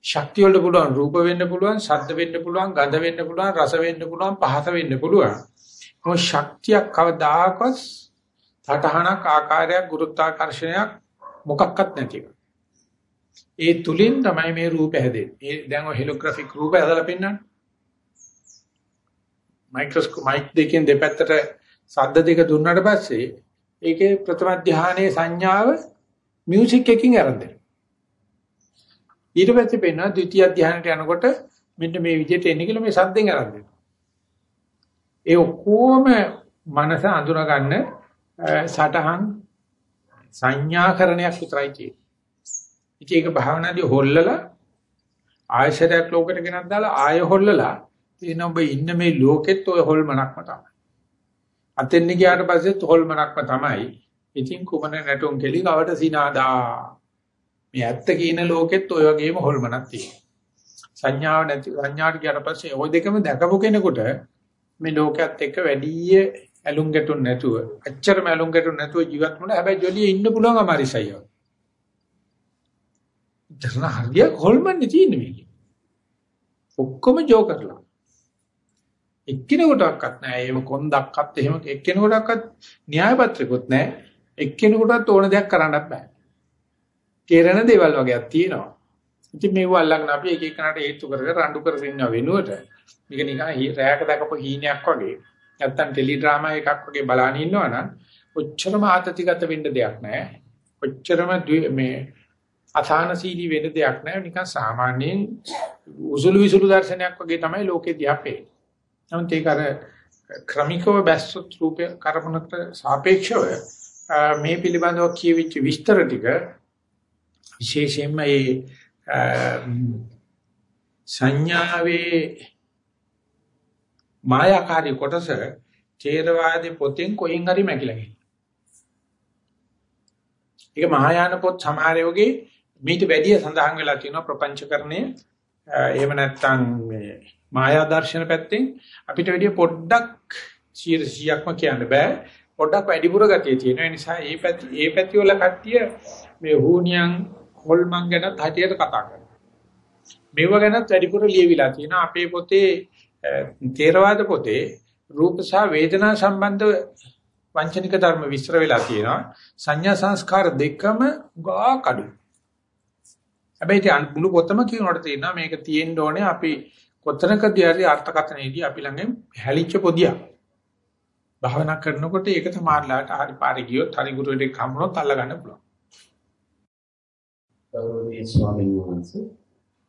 ශක්තිය වලට පුළුවන් රූප වෙන්න පුළුවන්, ශබ්ද වෙන්න පුළුවන්, ගන්ධ වෙන්න පුළුවන්, රස වෙන්න පුළුවන්, පහස වෙන්න පුළුවන්. මොකද ශක්තියක් කවදාකවත් සටහනක් ආකාරයක් ගුරුත්වාකර්ෂණයක් මොකක්වත් නැති එක. ඒ තුලින් තමයි මේ රූපය හැදෙන්නේ. ඒ දැන් ඔය හෙලෝග්‍රැෆික් රූපය හදලා පෙන්නන්නේ. මයික්‍රොස්කෝප් මයික් දෙකෙන් දෙපැත්තට ශබ්ද දෙක දුන්නාට පස්සේ ඒකේ ප්‍රථම ධානයේ සංඥාව මියුසික් එකකින් ආරම්භ ඊට පස්සේ පේනවා ද්විතිය ධානයට යනකොට මෙන්න මේ විදිහට එන්නේ කියලා මේ සද්දෙන් ආරම්භ ඒ ඔක්කොම මනස අඳුනගන්න සටහන් සංඥාකරණයක් විතරයි තියෙන්නේ. ඉතින් ඒක භාවනාදී හොල්ලලා ආයශරයක් ලෝකෙට ගෙනත් දාලා ආය හොල්ලලා තියෙන ඔබ ඉන්න මේ ලෝකෙත් ඔය හොල්මනක්ම තමයි. අතෙන් ගියාට පස්සෙත් හොල්මනක්ම තමයි. ඉතින් කුමන නැටුම් කෙලි කවට සිනාදා. මේ ඇත්ත කියන ලෝකෙත් ඔය වගේම හොල්මනක් තියෙනවා. සංඥාව නැති සංඥාට ගියාට පස්සේ ওই දෙකම දැකපු කෙනෙකුට මේ ලෝකයේත් එක්ක වැඩි ඇලුම් ගැටුම් නැතුව, අච්චරම ඇලුම් ගැටුම් නැතුව ජීවත් වුණා. හැබැයි ජොලියේ ඉන්න පුළුවන් අමාරුයි සයියෝ. දරන හරිය හොල්මන්නේ තියෙන්නේ මේක. ඔක්කොම ජෝකර්ලා. එක්කිනෙකුටවත් නැහැ. එහෙම කොන්දක්වත් එහෙම එක්කිනෙකුටවත් න්‍යාය පත්‍රයක්වත් නැහැ. එක්කිනෙකුටවත් ඕන දෙයක් කරන්නත් බෑ. කෙරෙන දේවල් වගේක් තියෙනවා. ඉතින් මේව අල්ලගෙන අපි එක එකනට හේතු කරගෙන රණ්ඩු කරගෙන ඉන්න වෙනුවට මේක නිකන් රැයක දකපු හීනයක් වගේ නැත්තම් ටෙලි ඩ්‍රාමා එකක් වගේ බලන ඉන්නවනම් ඔච්චරම ආතතිගත වෙන්න දෙයක් නැහැ. ඔච්චරම මේ අසහනශීලී වෙන්න දෙයක් නැහැ. නිකන් සාමාන්‍යයෙන් උසුළු විසුළු දර්ශනයක් වගේ තමයි ලෝකේ දිහා පේන්නේ. නමුත් ඒක අර ක්‍රමිකව බැස්සොත් රූප කරමුණට සාපේක්ෂව මේ පිළිබඳව කියවිච්ච විස්තර ටික විශේෂයෙන්ම මේ සංඥාවේ මායාකාරී කොටස ථේරවාදී පොතෙන් කොහෙන් හරි මැකිලා ගිහින්. ඒක මහායාන පොත් සමහරයෝගේ මීට වැඩිය සඳහන් වෙලා තියෙනවා ප්‍රපංචකරණය. එහෙම නැත්නම් මේ මායා දර්ශන පැත්තෙන් අපිට වැඩිය පොඩ්ඩක් 100%ක්ම කියන්න බෑ. පොඩ්ඩක් වැඩිපුර ගතිය තියෙන නිසා මේ පැති මේ පැති වල කට්ටිය මේ හුනියන් හොල්මන් ගැනත් හටියට කතා කරනවා. මේව ගැනත් වැඩිපුර ලියවිලා තියෙනවා අපේ පොතේ තේරවාද පොතේ රූප සහ වේදනා සම්බන්ධ වංචනික ධර්ම විස්තර වෙලා තියෙනවා. සංඥා සංස්කාර දෙකම ගා කඩු. හැබැයි ඒ මුළු පොතම කියනකොට තියෙනවා මේක තියෙන්න ඕනේ අපි කොතනකදී හරි අර්ථකථනයේදී අපි ළඟ හැලිච්ච පොදියක්. භාවනා කරනකොට ඒක තමයි හරි පාරේ ගියොත් හරි ගුරුවරයෙක් හම්බුනොත් අල්ල ගන්න පුළුවන්. ගෞරවනීය ස්වාමීන් වහන්සේ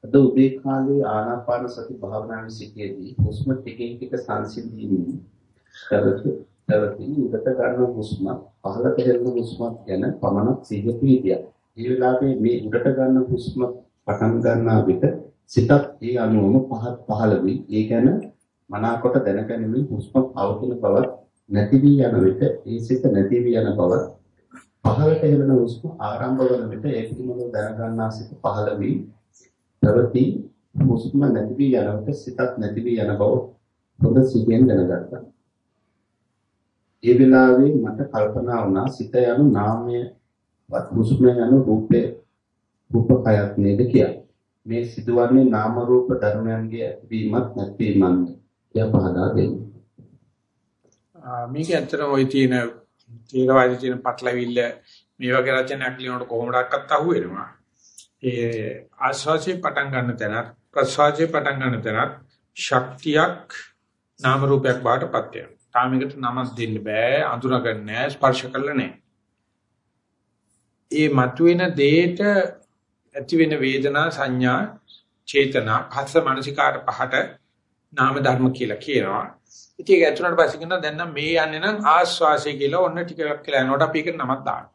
අද උදේ කාලේ ආනාපාන සති භාවනාවේ සිටියේදී හුස්ම ටිකෙන් ටික සංසිඳීමේ කරති උදට ගන්න හුස්ම පහළට හෙළන හුස්මත් ගැන පමණක් සිහිය පිහිටියා. ඒ වෙලාවේ මේ උඩට ගන්න හුස්ම පටන් ගන්නා විට සිතත් ඒ අනුවම පහත් පහළ වී ඒ ගැන මනාකොට දැනගැනීමේ හුස්ම අවදින බවත් නැති වී යන විට ඒ සිත නැති වී යන බවත් පහළට හෙළන හුස්ම ආරම්භ වන විට ඒ පිළිබඳව දැනගන්නා සිත පහළ වී ප්‍රවති හුස්ම නැති වී යන විට සිතත් නැති වී යන බව හොඳ සිහියෙන් දැනගත්තා. ඒ වෙලාවේ මට කල්පනා වුණා සිත යනු නාමය වත් හුස්ම යනු රූපේ රූපකයක් නේද කියලා. මේ සිදුවන්නේ නාම රූප ධර්මයන්ගේ ඇතිවීමත් නැතිවීමත් කිය පහදා දෙන්න. මේක ඇත්තටම ওই තියෙන තේරවාදී තියෙන පටලවිල්ල මේ වගේ රචනයක් ලියනකොට කොහොමඩක්වත් අහුවෙනවා. ඒ ආස්වාසිය පටන් ගන්න තැනත් ප්‍රසවාසයේ පටන් ගන්න තැනත් ශක්තියක් නාම රූපයක් බාටපත් වෙනවා. තාමයකට නමස් දෙන්න බෑ අඳුනගන්නේ නෑ ස්පර්ශ කළා නෑ. ඒ මතුවෙන දෙයට ඇති වෙන වේදනා සංඥා චේතනා පස්ස මානසිකාර පහට නාම ධර්ම කියලා කියනවා. ඉතින් ඒක ඇතුළට පස්සේ කියනවා දැන් නම් මේ යන්නේ නම් ආස්වාසය කියලා ඔන්න ටිකක් කියලා යනකොට අපි ඒක නමක් දානවා.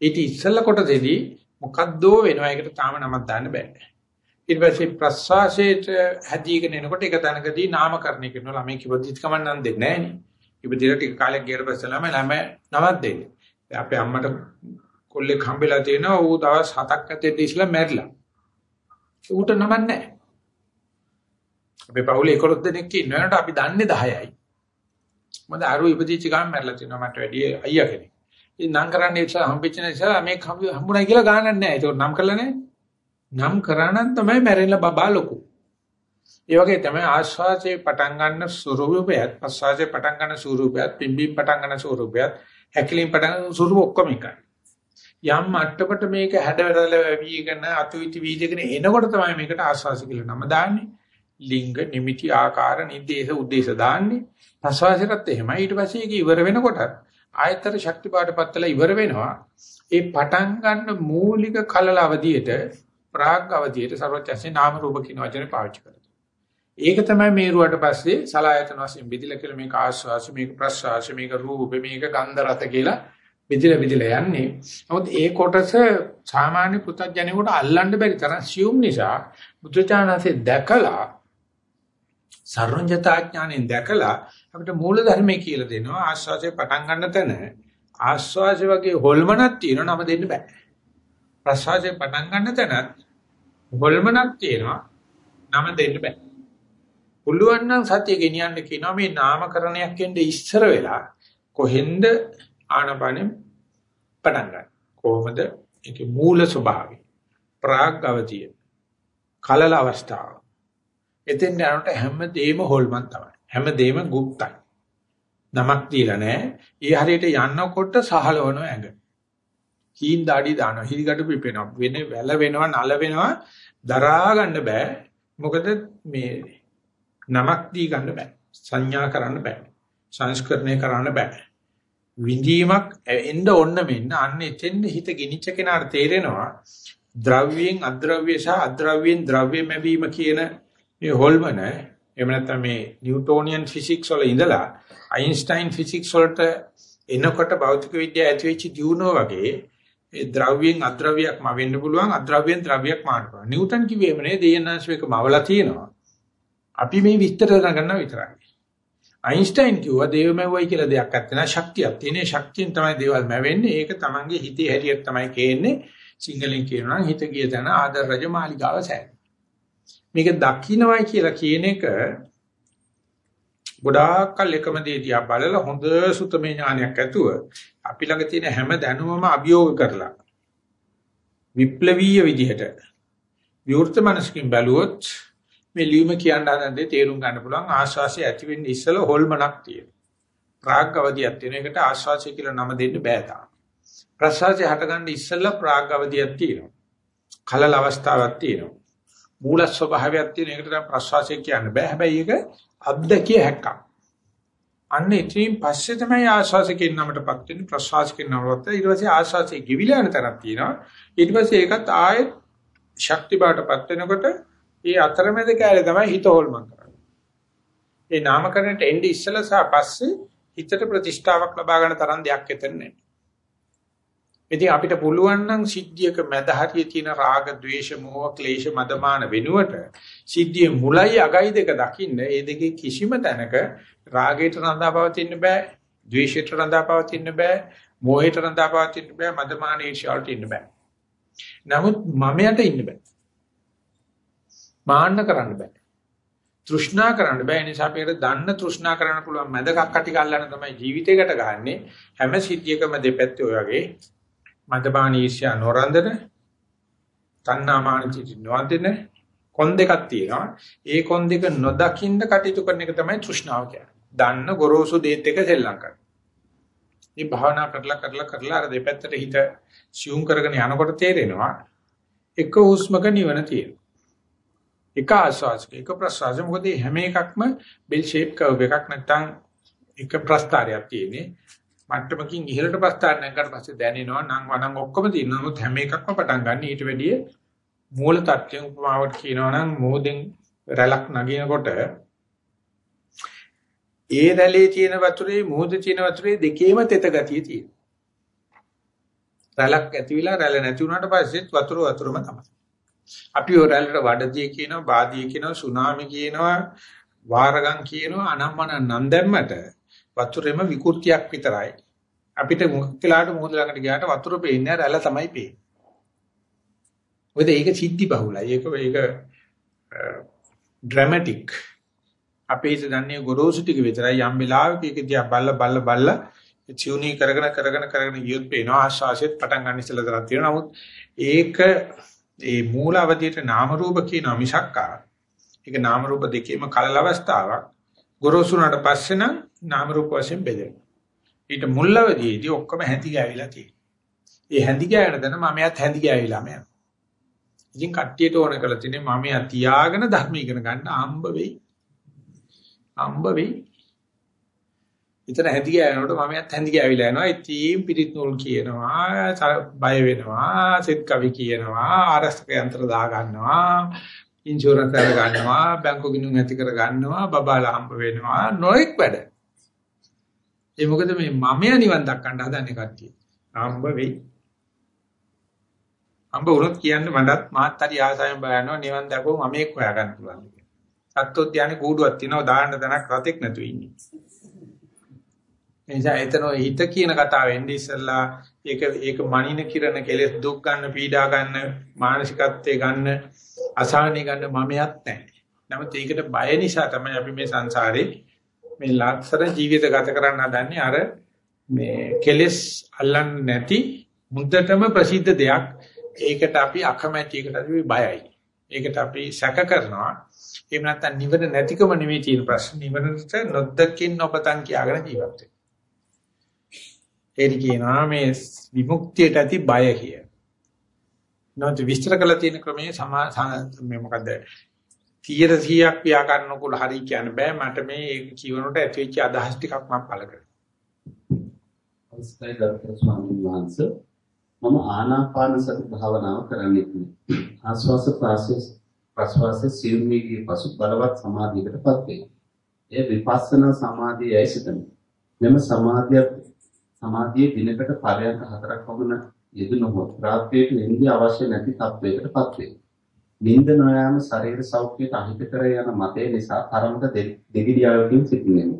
ඊට ඉස්සෙල්ලා කොටසේදී මොකද්දෝ වෙනවා ඒකට තාම නමක් දාන්න බෑ. ඊට පස්සේ ප්‍රස්වාසයට හැදීගෙන එනකොට ඒක දැනකදී නාමකරණය කරනවා ළමයි කිව්වොත් කමක් නම් දෙන්නේ නැහැ නේ. ඉබදිලා ටික කාලයක් ගියට පස්සේ ළමයි ළමයි නමක් දෙන්නේ. අපේ අම්මට කොල්ලෙක් හම්බෙලා තියෙනවා ඌ දවස් 7ක් ඇතේ ඉස්සලා මැරිලා. ඌට නමක් නැහැ. අපේ පවුලේ 11 දෙනෙක් ඉන්නවනට අපි දන්නේ 10යි. මොකද අරු ඉපදිච්ච ගමන් මැරිලා තියෙනවා මට වැඩි අයියා කෙනෙක්. ඉතින් නම් කරන්නේ ඉස්සලා හම්බෙච්ච නිසා මේ හම්බුණා කියලා ගානක් නැහැ. ඒක නම් කරලා නැහැ. නම් කරානම් තමයි මැරෙන්න බබා ලොකු. ඒ වගේ තමයි ආස්වාසේ පටන් ගන්න ස්වරූපයත් ප්‍රස්වාසේ පටන් ගන්න ස්වරූපයත් පිම්බීම් පටන් ගන්න ස්වරූපයත් හැකිලින් පටන් ගන්න ස්වරූප ඔක්කොම එකයි. යම් මට්ටමකට මේක හැඩවැඩල වීගෙන අතුවිති වීදගෙන එනකොට තමයි මේකට ආස්වාසි කියලා නම දාන්නේ. ලිංග නිමිති ආකාර නිදේශ උද්දේශ දාන්නේ. ප්‍රස්වාසයටත් එහෙමයි. ඊට පස්සේ ඒක ඉවර වෙනකොට ආයතර ශක්ති පාඩපත්තලා ඉවර වෙනවා. ඒ පටන් ගන්න මූලික කලල අවධියට ප්‍රාග් අවධියට ਸਰවඥයන්සේ නාම රූප කියන වචනේ පාවිච්චි කරනවා. ඒක තමයි මේරුවට පස්සේ සලායතන වශයෙන් බෙදිලා කියලා මේක ආස්වාස මේක ප්‍රස්වාස මේක රූප මේක ගන්ධ රත කියලා බෙදිලා බෙදිලා යන්නේ. නමුත් ඒ කොටස සාමාන්‍ය පුතඥයෙකුට අල්ලන්න බැරි තරම් සියුම් නිසා බුදුචානන්සේ දැකලා සර්වඥතා ඥාණයෙන් දැකලා අපිට මූල ධර්මයේ කියලා දෙනවා ආස්වාසේ පටන් ගන්න තැන ආස්වාසේ වගේ හොල්මනක් තියෙනවා නම දෙන්න බෑ. ප්‍රසවාසයේ පටන් ගන්න තැනත් හොල්මනක් තියෙනවා නම දෙන්න බෑ. පුළුවන් නම් සතිය ගෙනියන්න කියනවා මේ නාමකරණයක් වෙන්නේ ඉස්සර වෙලා කොහෙන්ද ආනපනෙ පටන් ගන්න. කොහොමද? ඒකේ මූල ස්වභාවය. ප්‍රාග් අවතිය. කලල අවස්ථාව. එතෙන් යනකොට හැමදේම හොල්මන් තමයි. හැමදේම গুপ্তයි. නමක් දීලා නැහැ. ඒ හරියට යන්නකොට සහලවන ඇඟ. හීන් දාඩි දානවා. හිරි ගැට පිපෙනවා. වෙන වැල වෙනවා, නල වෙනවා. දරා ගන්න බෑ. මොකද මේ නමක් දී ගන්න බෑ. සංඥා කරන්න බෑ. සංස්කරණය කරන්න බෑ. විඳීමක් එන්න ඕන්න මෙන්න අන්න එතෙන්ද හිත ගිනිච්ච කෙනාට තේරෙනවා ද්‍රව්‍යයෙන් අද්‍රව්‍ය සහ අද්‍රව්‍යයෙන් ද්‍රව්‍ය ලැබීම කියන මේ හොල්මන එහෙම නැත්නම් මේ නිව්ටෝනියන් ෆිසික්ස් වල ඉඳලා අයින්ස්ටයින් ෆිසික්ස් වලට එනකොට භෞතික විද්‍යාව ඇති වෙච්ච දියුණුව වගේ ඒ ද්‍රව්‍යයෙන් අද්‍රව්‍යයක්ම වෙන්න පුළුවන් අද්‍රව්‍යයෙන් ද්‍රව්‍යයක් මාන්න පුළුවන්. නිව්ටන් කිව්වේම නේ දෙයනාංශයක මවලා තියෙනවා. අපි මේ විස්තර ගන්න විතරයි. අයින්ස්ටයින් කිව්වා දේවමව්වයි කියලා දෙයක් නැත්නම් ශක්තියක් තියෙන. ශක්තියෙන් තමයි දේවල් මැවෙන්නේ. ඒක තමන්ගේ හිතේ හැටියට තමයි කියන්නේ. සිංහලෙන් කියනවා නම් හිත ගිය තැන ආදර රජ මාලිගාව සෑය. මේක දකින්නවයි කියලා කියන එක ගොඩාක් කල් එකම දේ දිහා බලලා හොඳ සුතමේ ඥානයක් ඇතුව අපි ළඟ තියෙන හැම දැනුමම අභියෝග කරලා විප්ලවීය විදිහට විවෘත මනසකින් බැලුවොත් මේ ලියුම කියන්න හදන්නේ තේරුම් ගන්න පුළුවන් ආශ්වාසය ඇති වෙන්නේ ඉස්සෙල්ලා හොල්මනක් තියෙනවා. ප්‍රාග් අවධියක් තියෙන එකට ආශ්වාසය කියලා නම දෙන්න බෑ තාම. ප්‍රශ්වාසය හටගන්න ඉස්සෙල්ලා ප්‍රාග් අවධියක් තියෙනවා. කලල අවස්ථාවක් තියෙනවා. මූල ස්වභාවයක් තියෙන එකට තමයි ප්‍රශ්වාසය කියන්න බෑ. හැබැයි ඒක අද්දකිය හැක්කක්. අන්න ඉතින් පස්සේ තමයි ආශ්වාස කියන නමටපත් වෙන්නේ ප්‍රශ්වාස කියන නමටපත් ඊට පස්සේ ආශ්වාසයේ ගිවිලා යන තරක් තියෙනවා. ඊට පස්සේ ඒකත් ආයෙත් ශක්ති බාටපත් වෙනකොට ඒ අතරමැද කැලේ තමයි හිත හොල්මන් කරන්නේ. ඒ නාමකරණයට එන්නේ ඉස්සලා සහ පස්සේ හිතට ප්‍රතිෂ්ඨාවක් ලබා ගන්න තරම් දෙයක් එතන නැහැ. ඉතින් අපිට පුළුවන් නම් සිද්ධියක මැද හරියේ තියෙන රාග, ద్వේෂ, මෝහ, ක්ලේශ, මදමාන වෙනුවට සිද්ධිය මුලයි අගයි දෙක දකින්න. ඒ දෙකේ කිසිම තැනක රාගයට රඳාපවතින්න බෑ, ద్వේෂයට රඳාපවතින්න බෑ, මෝහයට රඳාපවතින්න බෑ, මදමාන ඊර්ෂ්‍යාවට ඉන්න බෑ. නමුත් මමයට ඉන්න බෑ. මාන්න කරන්න බෑ. තෘෂ්ණා කරන්න බෑ. ඒ නිසා අපිට දන්න තෘෂ්ණා කරන්න පුළුවන් මැද කක්කටි කල්ලාන තමයි ජීවිතයකට ගන්නෙ. හැම සිද්ධියකම දෙපැත්තේ ඔය වගේ මදබාන ඊර්ෂ්‍යා නොරඳන තණ්හාමාන චිති නොවදින කොන් දෙකක් තියෙනවා. ඒ කොන් දෙක නොදකින්න කටයුතු කරන එක තමයි තෘෂ්ණාව කියන්නේ. දන්න ගොරෝසු දේත් එක සෙල්ලම් කරන. මේ භාවනා කරලා කරලා කරලා අර දෙපැත්තට හිත සියුම් කරගෙන යනකොට තේරෙනවා එක හුස්මක නිවන තියෙනවා. එක ආස්වාසක එක ප්‍රසවාසක මොකද හැම එකක්ම බෙල් ෂේප් කර්ව් එකක් නැත්තම් එක ප්‍රස්තාරයක් තියෙන්නේ. මට්ටමකින් ඉහළට ප්‍රස්තාර නැගකට පස්සේ දැනෙනවා නම් වනම් ඔක්කොම තියෙනවා. නමුත් හැම එකක්ම පටන් ගන්න ඊට වැඩිය මූල තත්ත්වයෙන් උපමාවට කියනවා නම් මොහොතෙන් රැලක් නගිනකොට ඒ රැළේ තියෙන වතුරේ මොහොතේ තියෙන වතුරේ දෙකේම තෙත ගතිය තියෙනවා. රැලක් ඇතිවිලා රැළ නැති වුණාට පස්සෙත් වතුර වතුරම තමයි. අපි ඔය රැළට වඩදිය කියනවා, බාදිය කියනවා, සුනාමි කියනවා, වාරගම් කියනවා, අනම්මන නම් දැම්මට වතුරෙම විකෘතියක් විතරයි. අපිට මුක්කලාට මොහොත ළඟට ගියාට වතුර පේන්නේ රැළ තමයි පේන්නේ. මොකද ඒක සිද්ධි බහුලයි. ඒක ඒක ඩ්‍රමැටික්. අපේ හිත දන්නේ ගොරෝසු ටික විතරයි යම් වෙලාවක ඒක දිහා බල්ල බල්ල බල්ල චියුනි කරගෙන කරගෙන කරගෙන ගියොත් පේනවා ආශාසෙත් පටන් ගන්න ඉස්සෙල්ලා තරක් තියෙනවා. නමුත් ඒක ඒ මූල අවධියට නාම රූප කියන මිසක්කා. ඒක නාම රූප දෙකේම කලල අවස්ථාවක්. ගොරෝසුනට පස්සේ නම් නාම රූප වශයෙන් බෙදෙනවා. ඊට මුල් අවධියේදී ඔක්කොම හැඳි ගෑවිලා තියෙනවා. ඒ හැඳි ගෑවෙන දන මම යත් හැඳි ගෑවිලාම යනවා. ඉතින් කට්ටියට ඕන කරලා තිනේ මම යා තියාගෙන ධර්ම ඉගෙන ගන්න අම්බ වෙයි. අම්බ වෙයි. ඉතන හැදි ගෑනකොට මම යත් හැදි ගෑවිලා යනවා. ඉතින් පිටිත් නූල් කියනවා, බය වෙනවා, සෙත් කවි කියනවා, ආරස්ක යන්ත්‍ර දා ගන්නවා, ඉන්ෂුරන්ස් කර ගන්නවා, බැංකු ගිණුම් ඇති කර ගන්නවා, බබාලා හම්බ වෙනවා, නොඑක් වැඩ. ඒ මොකද මේ මමයා නිවන් දක්කන්න හදන්නේ කට්ටිය. හම්බ වෙයි. අම්බ වුණොත් කියන්නේ මටත් මාත් හරි ආසයෙන් බලනවා නිවන් දැකෝ මම එක් හොයා ගන්න පුළුවන් කියලා. සත්‍යෝද්‍යානේ කූඩුවක් තියෙනවා දාන්න තැනක් රතෙක් නැතුව ඉන්නේ. එනිසා එතන හිත කියන කතාව එන්නේ ඉස්සල්ලා ඒක ඒක මනින කිරණ කෙලෙස් දුක් ගන්න පීඩා ගන්න මානසිකත්වයේ ගන්න අසහනෙ ගන්න මමයක් නැහැ. නමුත් ඒකට බය නිසා තමයි අපි මේ සංසාරේ මේ ලක්ෂර ජීවිත ගත කරන්න හදන්නේ අර මේ කෙලෙස් අල්ලන්නේ නැති මුද්දටම ප්‍රසිද්ධ දෙයක් ඒකට අපි අකමැති එකට අපි බයයි. ඒකට අපි සැක කරනවා. එහෙම නැත්නම් නිවන නැතිකම නෙවෙයි තියෙන ප්‍රශ්න. නිවනට නොදකින් නොපතන් කියාගෙන ජීවත් වෙනවා. ඒක කියනවා මේ විමුක්තියට ඇති බය කිය. නැත්නම් විස්තර කළ තියෙන ක්‍රමයේ සමා මේ මොකද 100ක් ව්‍යාකරණ කුල හරි කියන්න බෑ මට මේ කියවනට ඇතිවෙච්ච අදහස් ටිකක් මම පළ කරනවා. අවස්ථයි ගරු ස්වාමීන් වහන්සේ මම ආනාපාන සති භාවනාව කරන්නේ ආස්වාස ප්‍රාසස් ප්‍රස්වාස සියුම්මේගේ පසු බලවත් සමාධියකටපත් වේ. එය විපස්සනා සමාධියයි සිතමි. මෙම සමාධිය සමාධියේ දිනකට පරයන්ක හතරක් වගුණ යෙදුනොත් රාත්‍රියේ නිින්ද අවශ්‍ය නැති තත්වයකටපත් වේ. නිින්ද නොයාම ශරීර සෞඛ්‍යයට අහිත කර යන මතය නිසා තරමක දෙගිඩියාවකින් සිටින්නේ.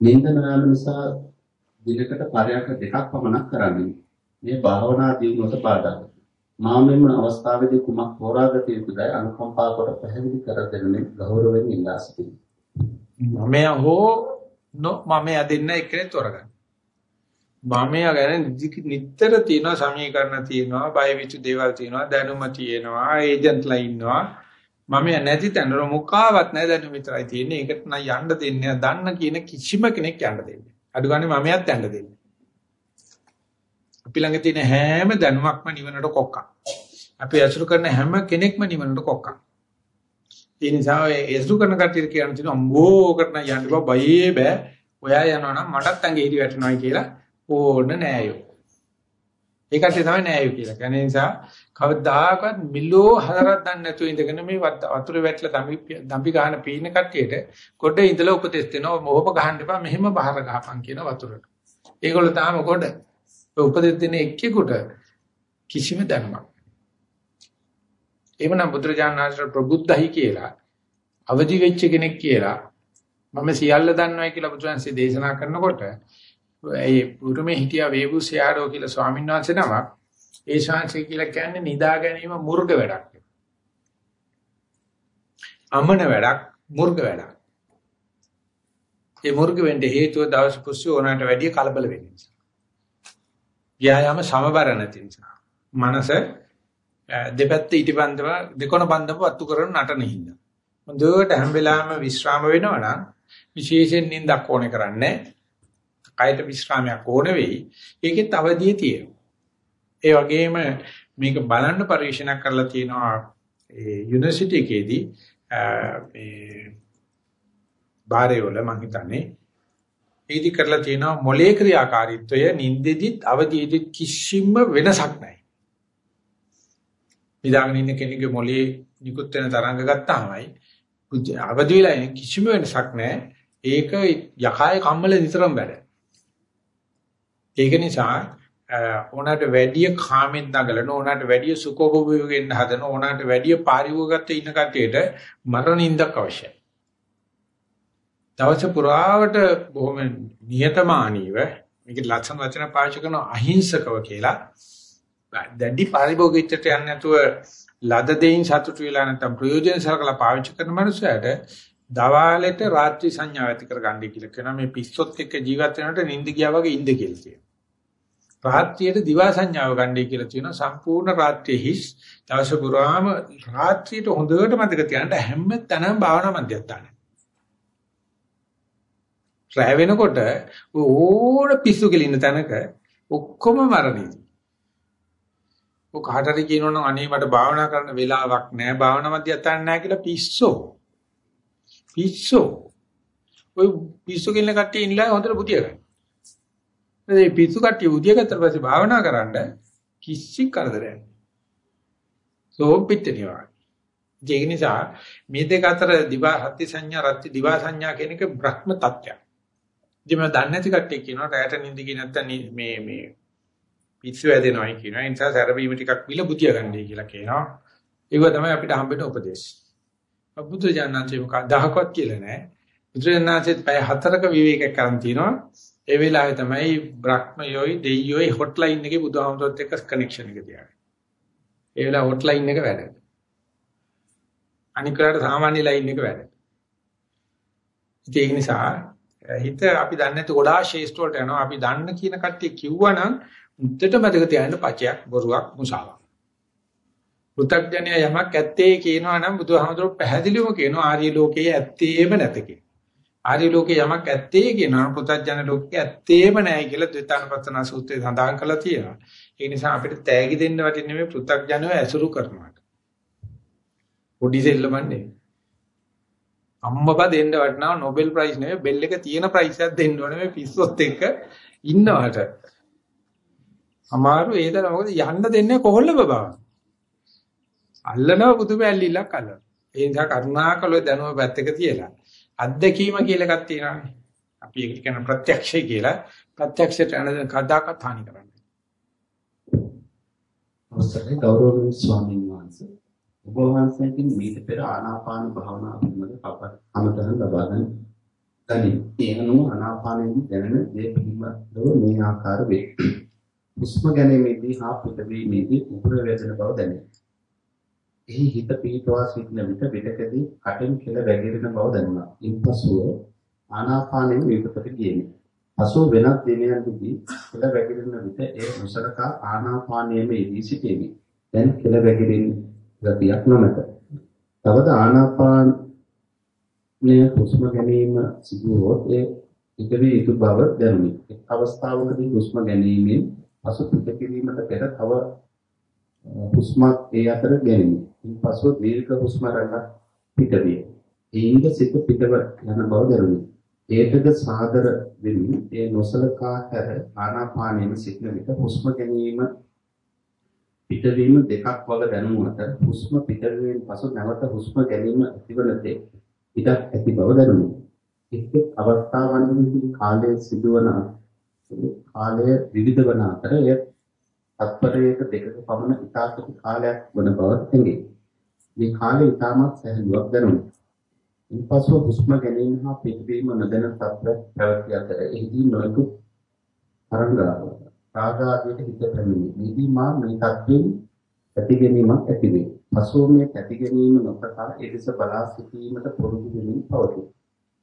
නිින්ද නොයාම නිසා දිනකට පරයන්ක දෙකක් පමණක් කරන්නේ. මේ භාවනා දියුණුවට බාධායි. මා මෙම අවස්ථාවේදී කුමක් හොරාගත යුතුදයි අනුකම්පා කොට පැහැදිලි කර දෙන්නේ ගෞරවයෙන් ඉල්ලා සිටිනවා. මමයා හෝ නො මමයා දෙන්න එක්කෙනෙක් තොරගන්න. මමයා ගැන නිතර තියෙනවා සමීකරණ තියෙනවා බය විචු දේවල් තියෙනවා දැනුම තියෙනවා ඒජන්ට්ලා ඉන්නවා මම නැති තැනර මුකාවක් නැහැ දැනුම විතරයි තියෙන්නේ ඒකට නම් යන්න දෙන්නේ දන්න කියන කිසිම කෙනෙක් යන්න දෙන්නේ අඩු ගානේ මමයක් යන්න දෙන්නේ අපි ළඟ තියෙන හැම දැනුමක්ම නිවනට කොක්කක්. අපි අසුරු කරන හැම කෙනෙක්ම නිවනට කොක්කක්. ඒ නිසා ඒ අසුරු කරන කටියට කියන තියෙන අම්බෝ කරන යන්න බෑ බයේ බෑ. ඔයා යනවා නම් මටත් ඇඟේ හිටි වැටෙනවා කියලා ඕන නෑයෝ. ඒකට තමයි නෑයෝ කියලා. ඒ නිසා කවදාකවත් මිලෝ හතරක් දන්නේ නැතුව ඉඳගෙන මේ වතුර වැටලා දම්පි දම්පි ගහන පීන කට්ටියට කොට ඉඳලා උපදෙස් දෙනවා මොහොප ගහන්න එපා මෙහෙම බහර ගහපන් කියන වතුරට. ඒගොල්ලෝ තාම කොට උපදෙස් දෙන එක්කෙකුට කිසිම දැනුමක්. එවනම් බුදුරජාණන් වහන්සේ ප්‍රබුද්ධයි කියලා අවදි වෙච්ච කෙනෙක් කියලා මම සියල්ල දන්නවයි කියලා බුදුන්සේ දේශනා කරනකොට ඒ පුරුමේ හිටියා වේබුසියාරෝ කියලා ස්වාමීන් වහන්සේ නමක් ඒ ශාන්සේ කියලා කියන්නේ නිදා ගැනීම මුර්ග වැඩක්. අමන වැඩක්, මුර්ග වැඩක්. ඒ මුර්ග වෙන්න හේතුව දවස් පුස්සේ ඕනකට වැඩිය කලබල වෙන නිසා. ව්‍යායාම සමබර නැති නිසා. මනස දෙපැත්ත ඊටිපන්දව දෙකොණ බන්දව අත්තු කරන නටන හින්දා. හොඳට හැම වෙලාවෙම විශ්‍රාම වෙනවා නම් විශේෂයෙන් නිින්දක් ඕනේ කරන්නේ කයට විශ්‍රාමයක් ඕන වෙයි. ඒකෙත් අවදිය තියෙනවා. ඒ වගේම මේක බලන්න පරීක්ෂණ කරලා තියෙනවා ඒ යුනිවර්සිටි එකේදී මේ බාරේවල මම හිතන්නේ ඒදි කරලා තියෙනවා මොලේ ක්‍රියාකාරීත්වය නින්දෙදිත් අවදියේදිත් කිසිම වෙනසක් නැහැ. නිදාගෙන ඉන්න කෙනෙකුගේ මොලේ නිකුත් වෙන තරංග ගත්තාමයි අවදි වෙලා ඉන්නේ කිසිම වෙනසක් නැහැ. ඒක යකායේ කම්මල නිතරම වැඩ. ඒක නිසා ඕනකට වැඩිය කාමෙන් දඟලන ඕනකට වැඩිය සුඛෝපභෝගයෙන් හදන ඕනකට වැඩිය පාරිභෝගිකත්වයේ ඉන්න කට්ටියට මරණින්දක් අවශ්‍යයි. දවස පුරාවට බොහොම නියතමානීව මේක ලක්ෂණ වචන පාවිච්චි කරන අහිංසකව කියලා දැඩි පාරිභෝගිකත්වයට යන්නේ නැතුව ලද දෙයින් සතුටු වෙලා නැත්නම් ප්‍රයෝජන සලකලා පාවිච්චි කරන මනුස්සයට දවාලෙට රාත්‍රී සංඥා ඇති කරගන්නයි කියලා කියනවා මේ පිස්සොත් එක්ක ජීවත් වෙනකොට නිින්ද ගියා වගේ ඉඳ කියලා කියනවා. රාත්‍රියේ දිවා සංඥාව ගන්නයි කියලා කියනවා සම්පූර්ණ රාත්‍රියේ හිස් දවස පුරාම රාත්‍රියට හොඳට මතක තියාගන්න හැම තැනම භාවනා මධ්‍යස්ථානයි. රැ වෙනකොට ඕන පිස්සු කෙලින්න තැනක ඔක්කොම මරණයි. ඔක කාටරි කියනවනම් අනේ මට භාවනා කරන්න වෙලාවක් නැහැ භාවනා මධ්‍යස්ථාන නැහැ කියලා පිස්සෝ. පිස්සෝ. ඔය පිස්සු කෙලින කට්ටිය ඉන්නලා හොඳට බුදිය ගන්න. මේ පිස්සු කට්ටිය බුදිය ගත්තට පස්සේ භාවනා කරන්න කිසි කරදරයක් නැහැ. සෝපිටේනවා. ඒක නිසා මේ දෙක අතර දිවා හත්ති සංඥා රත්ති දිවා සංඥා කියන එක බ්‍රහ්ම තත්ත්වයක්. ඉතින් මම දන්නේ නැති කට්ටිය කියනවා රැයට නිින්ද ගියේ නැත්තම් මේ මේ පිස්සු වැදෙනවායි කියනවා. ඒ නිසා සැරබීම ටිකක් බිල බුතිය ගන්නයි කියලා කියනවා. ඒක තමයි අපිට හම්බෙන උපදේශ. බුදු ජානන්සේ මොකක්දහකවත් කියලා නැහැ. බුදුරජාණන්සේත් පැය හතරක විවේකයක් කරන් තිනවා. ඒ වෙලාවේ තමයි බ්‍රහ්මයෝයි දෙයියෝයි හොට්ලයින් එකේ බුදුහාමුදුරුවොත් එක්ක කනෙක්ෂන් එක තියාගන්නේ. ඒ වෙලාව හොට්ලයින් එක වැඩ. අනිකරට සාමාන්‍ය ලයින් එක වැඩ. ඒක නිසා හිත අපි දන්නේ නැති ගොඩාක් ශේෂ්ඨ වලට යනවා. අපි දන්න කියන කට්ටිය කිව්වනම් උත්තර මතක තියාගන්න පචයක් බොරුවක් මුසාවක්. පෘථග්ජනය යමක් ඇත්තේ කියනවා නම් බුදුහාමුදුරුවෝ පැහැදිලිවම කියනවා ආර්ය ලෝකයේ ඇත්තේම නැත කියලා. ආර්ය ලෝකයේ යමක් ඇත්තේ කියනවා පෘථග්ජන ලෝකයේ ඇත්තේම නැහැ කියලා ද්විතානපත්තන සූත්‍රයේ සඳහන් කරලා තියෙනවා. ඒ නිසා අපිට තෑගි දෙන්න වටින්නේ මේ පෘථග්ජනව ඇසුරු කරනවාට. පොඩි දෙල්ලමන්නේ. අම්මපා දෙන්න වටනවා Nobel Prize නෙවෙයි බෙල් එක තියෙන prize එකක් දෙන්න ඕනේ මේ පිස්සොත් එක්ක ඉන්නවට. අමාරු ඒතර මොකද යන්න දෙන්නේ කොහොල්ල බබා. අල්ලනවා පුදුම ඇල්ලිලක් අල්ලන. ඒ නිසා කරුණාකරලා දැනුම පැත්තක තියලා අත්දැකීම කියලා එකක් තියෙනවානේ. අපි ඒක කියන ප්‍රත්‍යක්ෂය කියලා ප්‍රත්‍යක්ෂයට යන කදාකත් හානි කරන්නේ. අවසරයි ගෞරවනීය ස්වාමීන් වහන්සේ ඔබ වහන්සේකින් මීට පෙර ආනාපාන භාවනා පිළිබඳ කමතහන් ලබා ගන්න ගනි. ඒ අනුව ආනාපානයේදී දැනෙන දේ පිළිබඳව මේ ආකාර වේ. හුස්ම ගැනීමේදී හා පිටවීමේදී උග්‍ර වේදන බව දැනේ. එහි හිත පීඨවා සිටින විට පිටකදී කටින් කෙල වැగిරෙන බව දැනුණා. ඉන්පසුව ආනාපානයෙන් විපතට ගියෙමි. පසුව වෙනත් දිනයකදී කෙල වැగిරෙන විට ඒ නොසලකා ආනාපානයේම යෙදී සිටියෙමි. දැන් කෙල වැగిරෙන ගතියක් නොමැත. තවද ආනාපානය හුස්ම ගැනීම සිදුවොත් ඒ ඉදිරි යුතු බව දැනුනි. එක් අවස්ථාවකදී හුස්ම ගැනීමෙන් පසු පිටකිරීමට පෙර තව හුස්මක් ඒ අතර ගැනීම. ඉන්පසු දීර්ඝ හුස්ම රැල්ලක් පිටවිය. ඒින්ද සිත පිටව යන බව දැනුනි. ඒටද සාදර වෙමින් ඒ නොසලකා හැර ආනාපානයෙන් සිටින විට හුස්ම ගැනීම පිටවීම දෙකක් වග දැනුණු අතර හුස්ම පිටවීමෙන් පසු නැවත හුස්ම ගැනීම ඇතිවන තේ ඉඩක් ඇති බව දැනුනි. එක් එක් අවස්ථාවන්හිදී කාලයේ සිදුවන කාලය විවිධ වන අතර එය තත්පරයක දෙකක පමණ ඉතාලි කාලයක් වන බව තැඟේ. මේ කාලය ඉතාමත් සැහැල්ලුවක් දැනුනි. ඉන්පසු හුස්ම ගැනීම හා පිටවීම නොදැන තත්ත්වයක් පැවති අතර එහිදී නොයෙකුත් තරංගාවක් රාග ආදියට හිත පැමිණි. මේදී මා මේ தත්වෙන් පැතිගැනීමක් ඇති වේ. පසුව මේ පැතිගැනීම නොකතා ඒ දෙස බලා සිටීමට පුරුදු වෙමින් පවතී.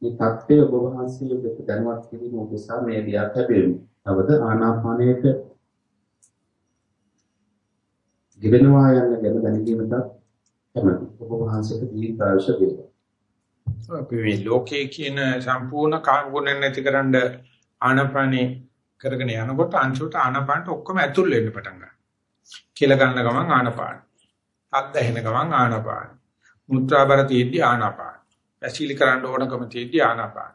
මේ தත්ත්වය ඔබ වහන්සේ වෙත දැනුවත් කිරීම උදෙසා මේ දිහා ලැබෙමි. තවද ආනාපානයට ගෙවෙනවා යන ගැන දැනගීමට කැමැති. ඔබ වහන්සේට දීර්ඝායුෂ වේවා. අපි මේ ලෝකයේ කියන සම්පූර්ණ කාර්යගුණ නැතිකරන ආනාපානේ කරගෙන යනකොට අංශුවට ආනාපානට ඔක්කොම ඇතුල් වෙන්න පටන් ගන්නවා. කියලා ගන්න ගමන් ආනාපාන. අත් දැහෙන ගමන් ආනාපාන. මුත්‍රා බර තියෙද්දි ආනාපාන. ඇසිලි කරන්න ඕනකම තියෙද්දි ආනාපාන.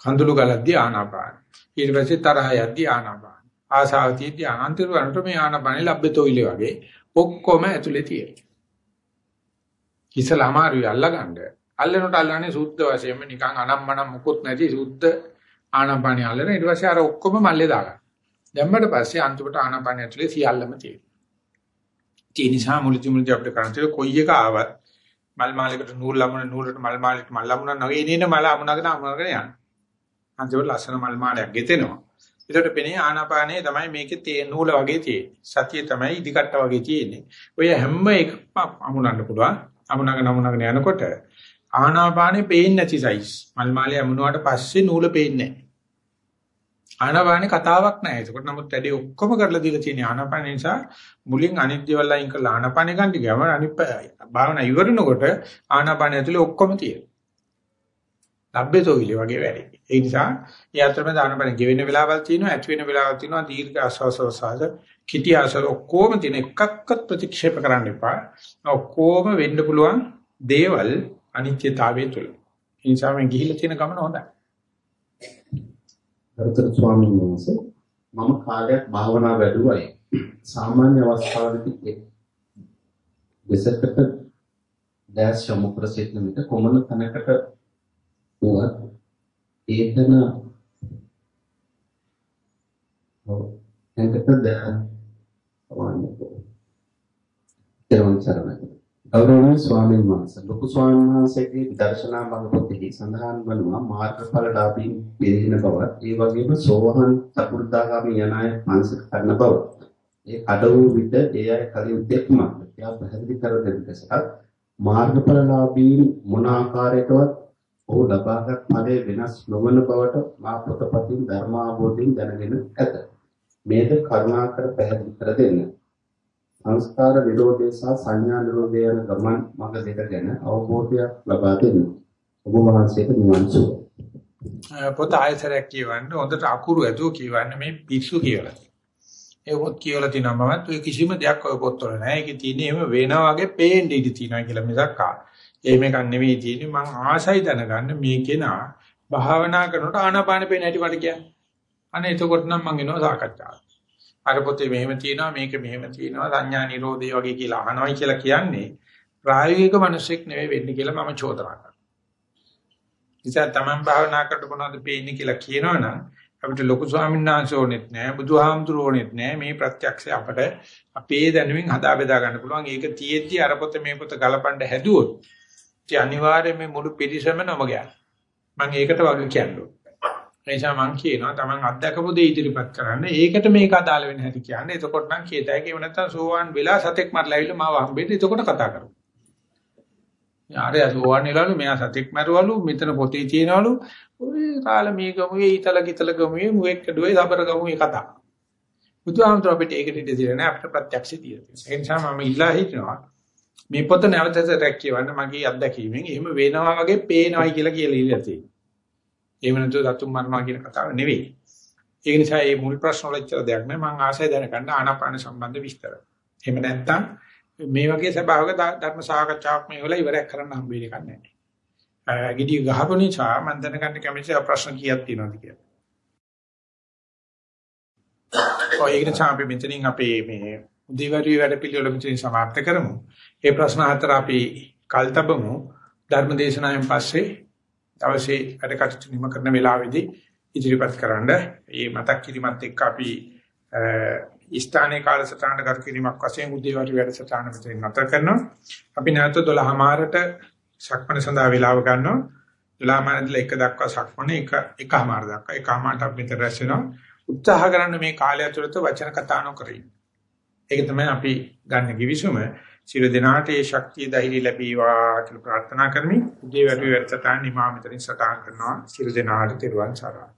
කඳුළු ගලද්දි ආනාපාන. ඊට පස්සේ තරහ යද්දි ආනාපාන. ආසාව තියෙද්දි අනන්තර වරන්ට මේ ආනාපානෙ ලැබෙතොයිලි වගේ ඔක්කොම ඇතුලේ තියෙනවා. ඉතල අමාරුයි අල්ලගන්න. අල්ලනට අල්ලන්නේ සුද්ධ වශයෙන්ම නිකන් අනම්මනම් මුකුත් නැති සුද්ධ ආනාපානිය අල්ලන ඊට පස්සේ අර ඔක්කොම මල්ලේ දාගන්න. දැම්මට පස්සේ අන්තිමට ආනාපානිය ඇතුලේ සියල්ලම තියෙනවා. ඒ නිසා මුලින්ම මුලින්ම අපිට කරන්න තියෙන්නේ කොයි එක ආවත් මල් මාලයකට නූල් ලමුන නූලට මල් මාලයකට මල් ලමුන නැගේ ඉනේන මල අමුණගෙන අමුණගෙන යන. අන්තිමට ලස්සන මල් මාලයක් ගෙතෙනවා. ඒකට පෙනේ ආනාපානේ තමයි මේකේ තියෙන නූල වගේ තියෙන්නේ. සතිය තමයි ඉදිකට්ට වගේ තියෙන්නේ. ඔය හැම එකක්ම අමුණන්න පුළුවන්. අමුණගෙන අමුණගෙන යනකොට ආනාපානේ පේන්නේ නැති සයිස්. මල් මාලේ අමුණුවාට පස්සේ නූල පේන්නේ නැහැ. ආනාපානේ කතාවක් නැහැ. ඒකට නමුත් වැඩි ඔක්කොම කරලා දීලා තියෙන ආනාපාන නිසා මුලින් අනිත් දේවල් අයින් කරලා ආනාපානේ ගන්න ගියාම අනිත් භාවනා ඉවරනකොට ආනාපාන ඇතුලේ ඔක්කොම තියෙනවා. ලබ්බේතෝවිලි වගේ වැඩි. ඒ නිසා ඒ අතරමැද ආනාපාන ගෙවෙන වෙලාවල් තියෙනවා, ඇති වෙන වෙලාවල් තියෙනවා, දීර්ඝ ආස්වාසවසාද, කිටි ආසල ඔක්කොම තියෙන එකක්වත් ප්‍රතික්ෂේප කරන්න එපා. ඔක්කොම වෙන්න පුළුවන් දේවල් අනිත්‍යතාවයේ තුල. ඒ නිසා මම ගිහිල්ලා තියෙන ගමන හොඳයි. ගරුතර ස්වාමීන් වහන්සේ මම කාලයක් භාවනා වැඩුවයි. සාමාන්‍ය අවස්ථාවකදී දෙසකට දැස් යොමු කර සිටින විට කොමන තැනකට වුවත් ඒතන ඔව් එතකට දැන් වන්නේ. ඊළඟ සරණයි. ගෞරවනීය ස්වාමීන් වහන්සේ ලොකු ස්වාමීන් වහන්සේගේ විදර්ශනා මඟ පොතෙහි සඳහන් වනවා මාර්ගඵලලාභීන් පිරිහින බවත් ඒ වගේම සෝවහන් සකු르දාගාමී යන අය මානසික කරන බව. ඒ කඩ වූ විට ඒ අය කලින් දෙක්මක් එයා පැහැදිලි කර දෙන්න නිසා මාර්ගඵලලාභීන් මොන ආකාරයකවත් ඔහු ලබාගත් ඵලයේ වෙනස් නොවන බවට මා පොතපතින් ධර්මාභෝධයෙන් දැනගෙන ඇත. මේද කරුණාකර පැහැදිලි කර දෙන්න. සංස්කාර නිරෝධය සහ සංඥා නිරෝධය යන ගමන් මඟ දෙක ගැන අවබෝධයක් ලබා දෙන්න. ඔබ වහන්සේට නිවන් සුව. පොත ආයතරයක් කියවන්න හොඳට අකුරු ඇතුව කියවන්න මේ පිස්සු කියලා. ඒ පොත් කියවලා තිනවා මමත් ඔය කිසිම දෙයක් ඔය පොත්වල නැහැ. ඒකේ තියෙන්නේ එහෙම වෙනා වගේ පේන්න ඉඩ තියෙනවා කියලා මිසක් ආ. එහෙම එකක් නෙවෙයි තියෙන්නේ මං ආසයි දැනගන්න මේ කෙනා භාවනා කරනකොට ආනාපාන පේන හැටි මට කියන්නේ. අනේ එතකොට නම් මං එනවා සාකච්ඡාවට. අර පොතේ මෙහෙම තියෙනවා මේක මෙහෙම තියෙනවා සංඥා නිරෝධය වගේ කියලා අහනවයි කියලා කියන්නේ ප්‍රායෝගික මිනිසෙක් නෙවෙයි වෙන්නේ කියලා මම චෝදනා කරනවා. ඉතින් තමන් භාවනා කරනකොට මොනවද පේන්නේ කියලා කියනවනම් අපිට ලොකු ස්වාමීන් වහන්සේ ඕනෙත් නෑ බුදුහාමුදුරුවෝ ඕනෙත් නෑ මේ ප්‍රත්‍යක්ෂය අපට අපේ දැනුමින් හදා බෙදා ගන්න පුළුවන්. ඒක තියෙද්දි අර පොත මේ පොත ගලපන්න හැදුවොත් ඉතින් අනිවාර්යයෙන් මේ මුළු පිළිසම නම ගන්න. මම ඒකට වගේ කියනවා. නිසා මම කියනවා Taman අත්දකපු දේ ඉදිරිපත් කරන්න. ඒකට මේක අදාළ වෙන හැටි කියන්නේ. එතකොට නම් කීතයි කියව නැත්තම් සෝවාන් වෙලා සතෙක් මරලා ඇවිල්ලා මාව හම්බෙන්න. එතකොට කතා කරමු. යාරේ සෝවාන් වෙලාලු මෙයා සතෙක් මරුවලු මෙතන පොතේ තියනවලු ඔය කාල මේ ගමුවේ ඊතල කිතල ගමුවේ මුවෙක් කඩුවේ සබර ගමුවේ කතා. බුදුහාමුදුර අපිට ඒකට ඉඩ දෙන්නේ නැහැ අපිට ප්‍රත්‍යක්ෂ තියෙනවා. ඒ නිසා මම ඉල්ලා හිටිනවා මේ පොත නැවතත් රැක්කියවන්න මගේ අත්දැකීමෙන් එහෙම වෙනවා වගේ පේනවයි කියලා කියලා ඉල්ලලා තියෙනවා. එහෙම නැතුව සතුන් මරනවා කියන කතාව නෙවෙයි. ඒක නිසා මේ මුල් ප්‍රශ්න වල ඉච්චර දෙයක් නෑ මම ආසයි දැනගන්න ආනාපාන සම්බන්ධ විස්තර. එහෙම නැත්නම් මේ වගේ සභාවක ධර්ම සාකච්ඡාවක් මේ වල ඉවරයක් කරන්න හම්බ වෙන්නේ නැහැ. ගිඩිය ගහපු නිසා මම දැනගන්න කැමති ප්‍රශ්න කීයක් තියෙනවද කියලා. ඔය ඒක නිසා අපි මෙතනින් අපේ මේ උදේවරු වැඩ පිළිවෙල මෙතනින් සමාප්ත කරමු. ඒ ප්‍රශ්න හතර අපි කල්තබමු ධර්ම දේශනාවෙන් පස්සේ දවසේ වැඩ කටයුතු නිම කරන වෙලාවේදී ඉදිරිපත් කරන්න. මේ මතක් කිරීමත් එක්ක අපි ස්ථානයේ කාලසටහනට කර කිරීමක් වශයෙන් උදේවරු වැඩසටහන මෙතන නතර කරනවා. අපි නැවත 12මාරට සක්මණ සඳහා වේලාව ගන්නවා. 12මාරදලා එක දක්වා සක්මණ එක එකමාර දක්වා එකමාරට අපි මෙතන රැස් වෙනවා. උත්සාහ කරන්න මේ කාලය ඇතුළත වචන කතා නොකරින්. ඒක තමයි අපි ගන්න කිවිසුම. සියලු දෙනාට ඒ ශක්තිය ධෛර්යය ලැබේවා කියලා ප්‍රාර්ථනා කරමි. උදේ වැඩි වැඩසටහන් නිමා මෙතනින් සටහන් කරනවා. සියලු දෙනාට තෙරුවන් සරණයි.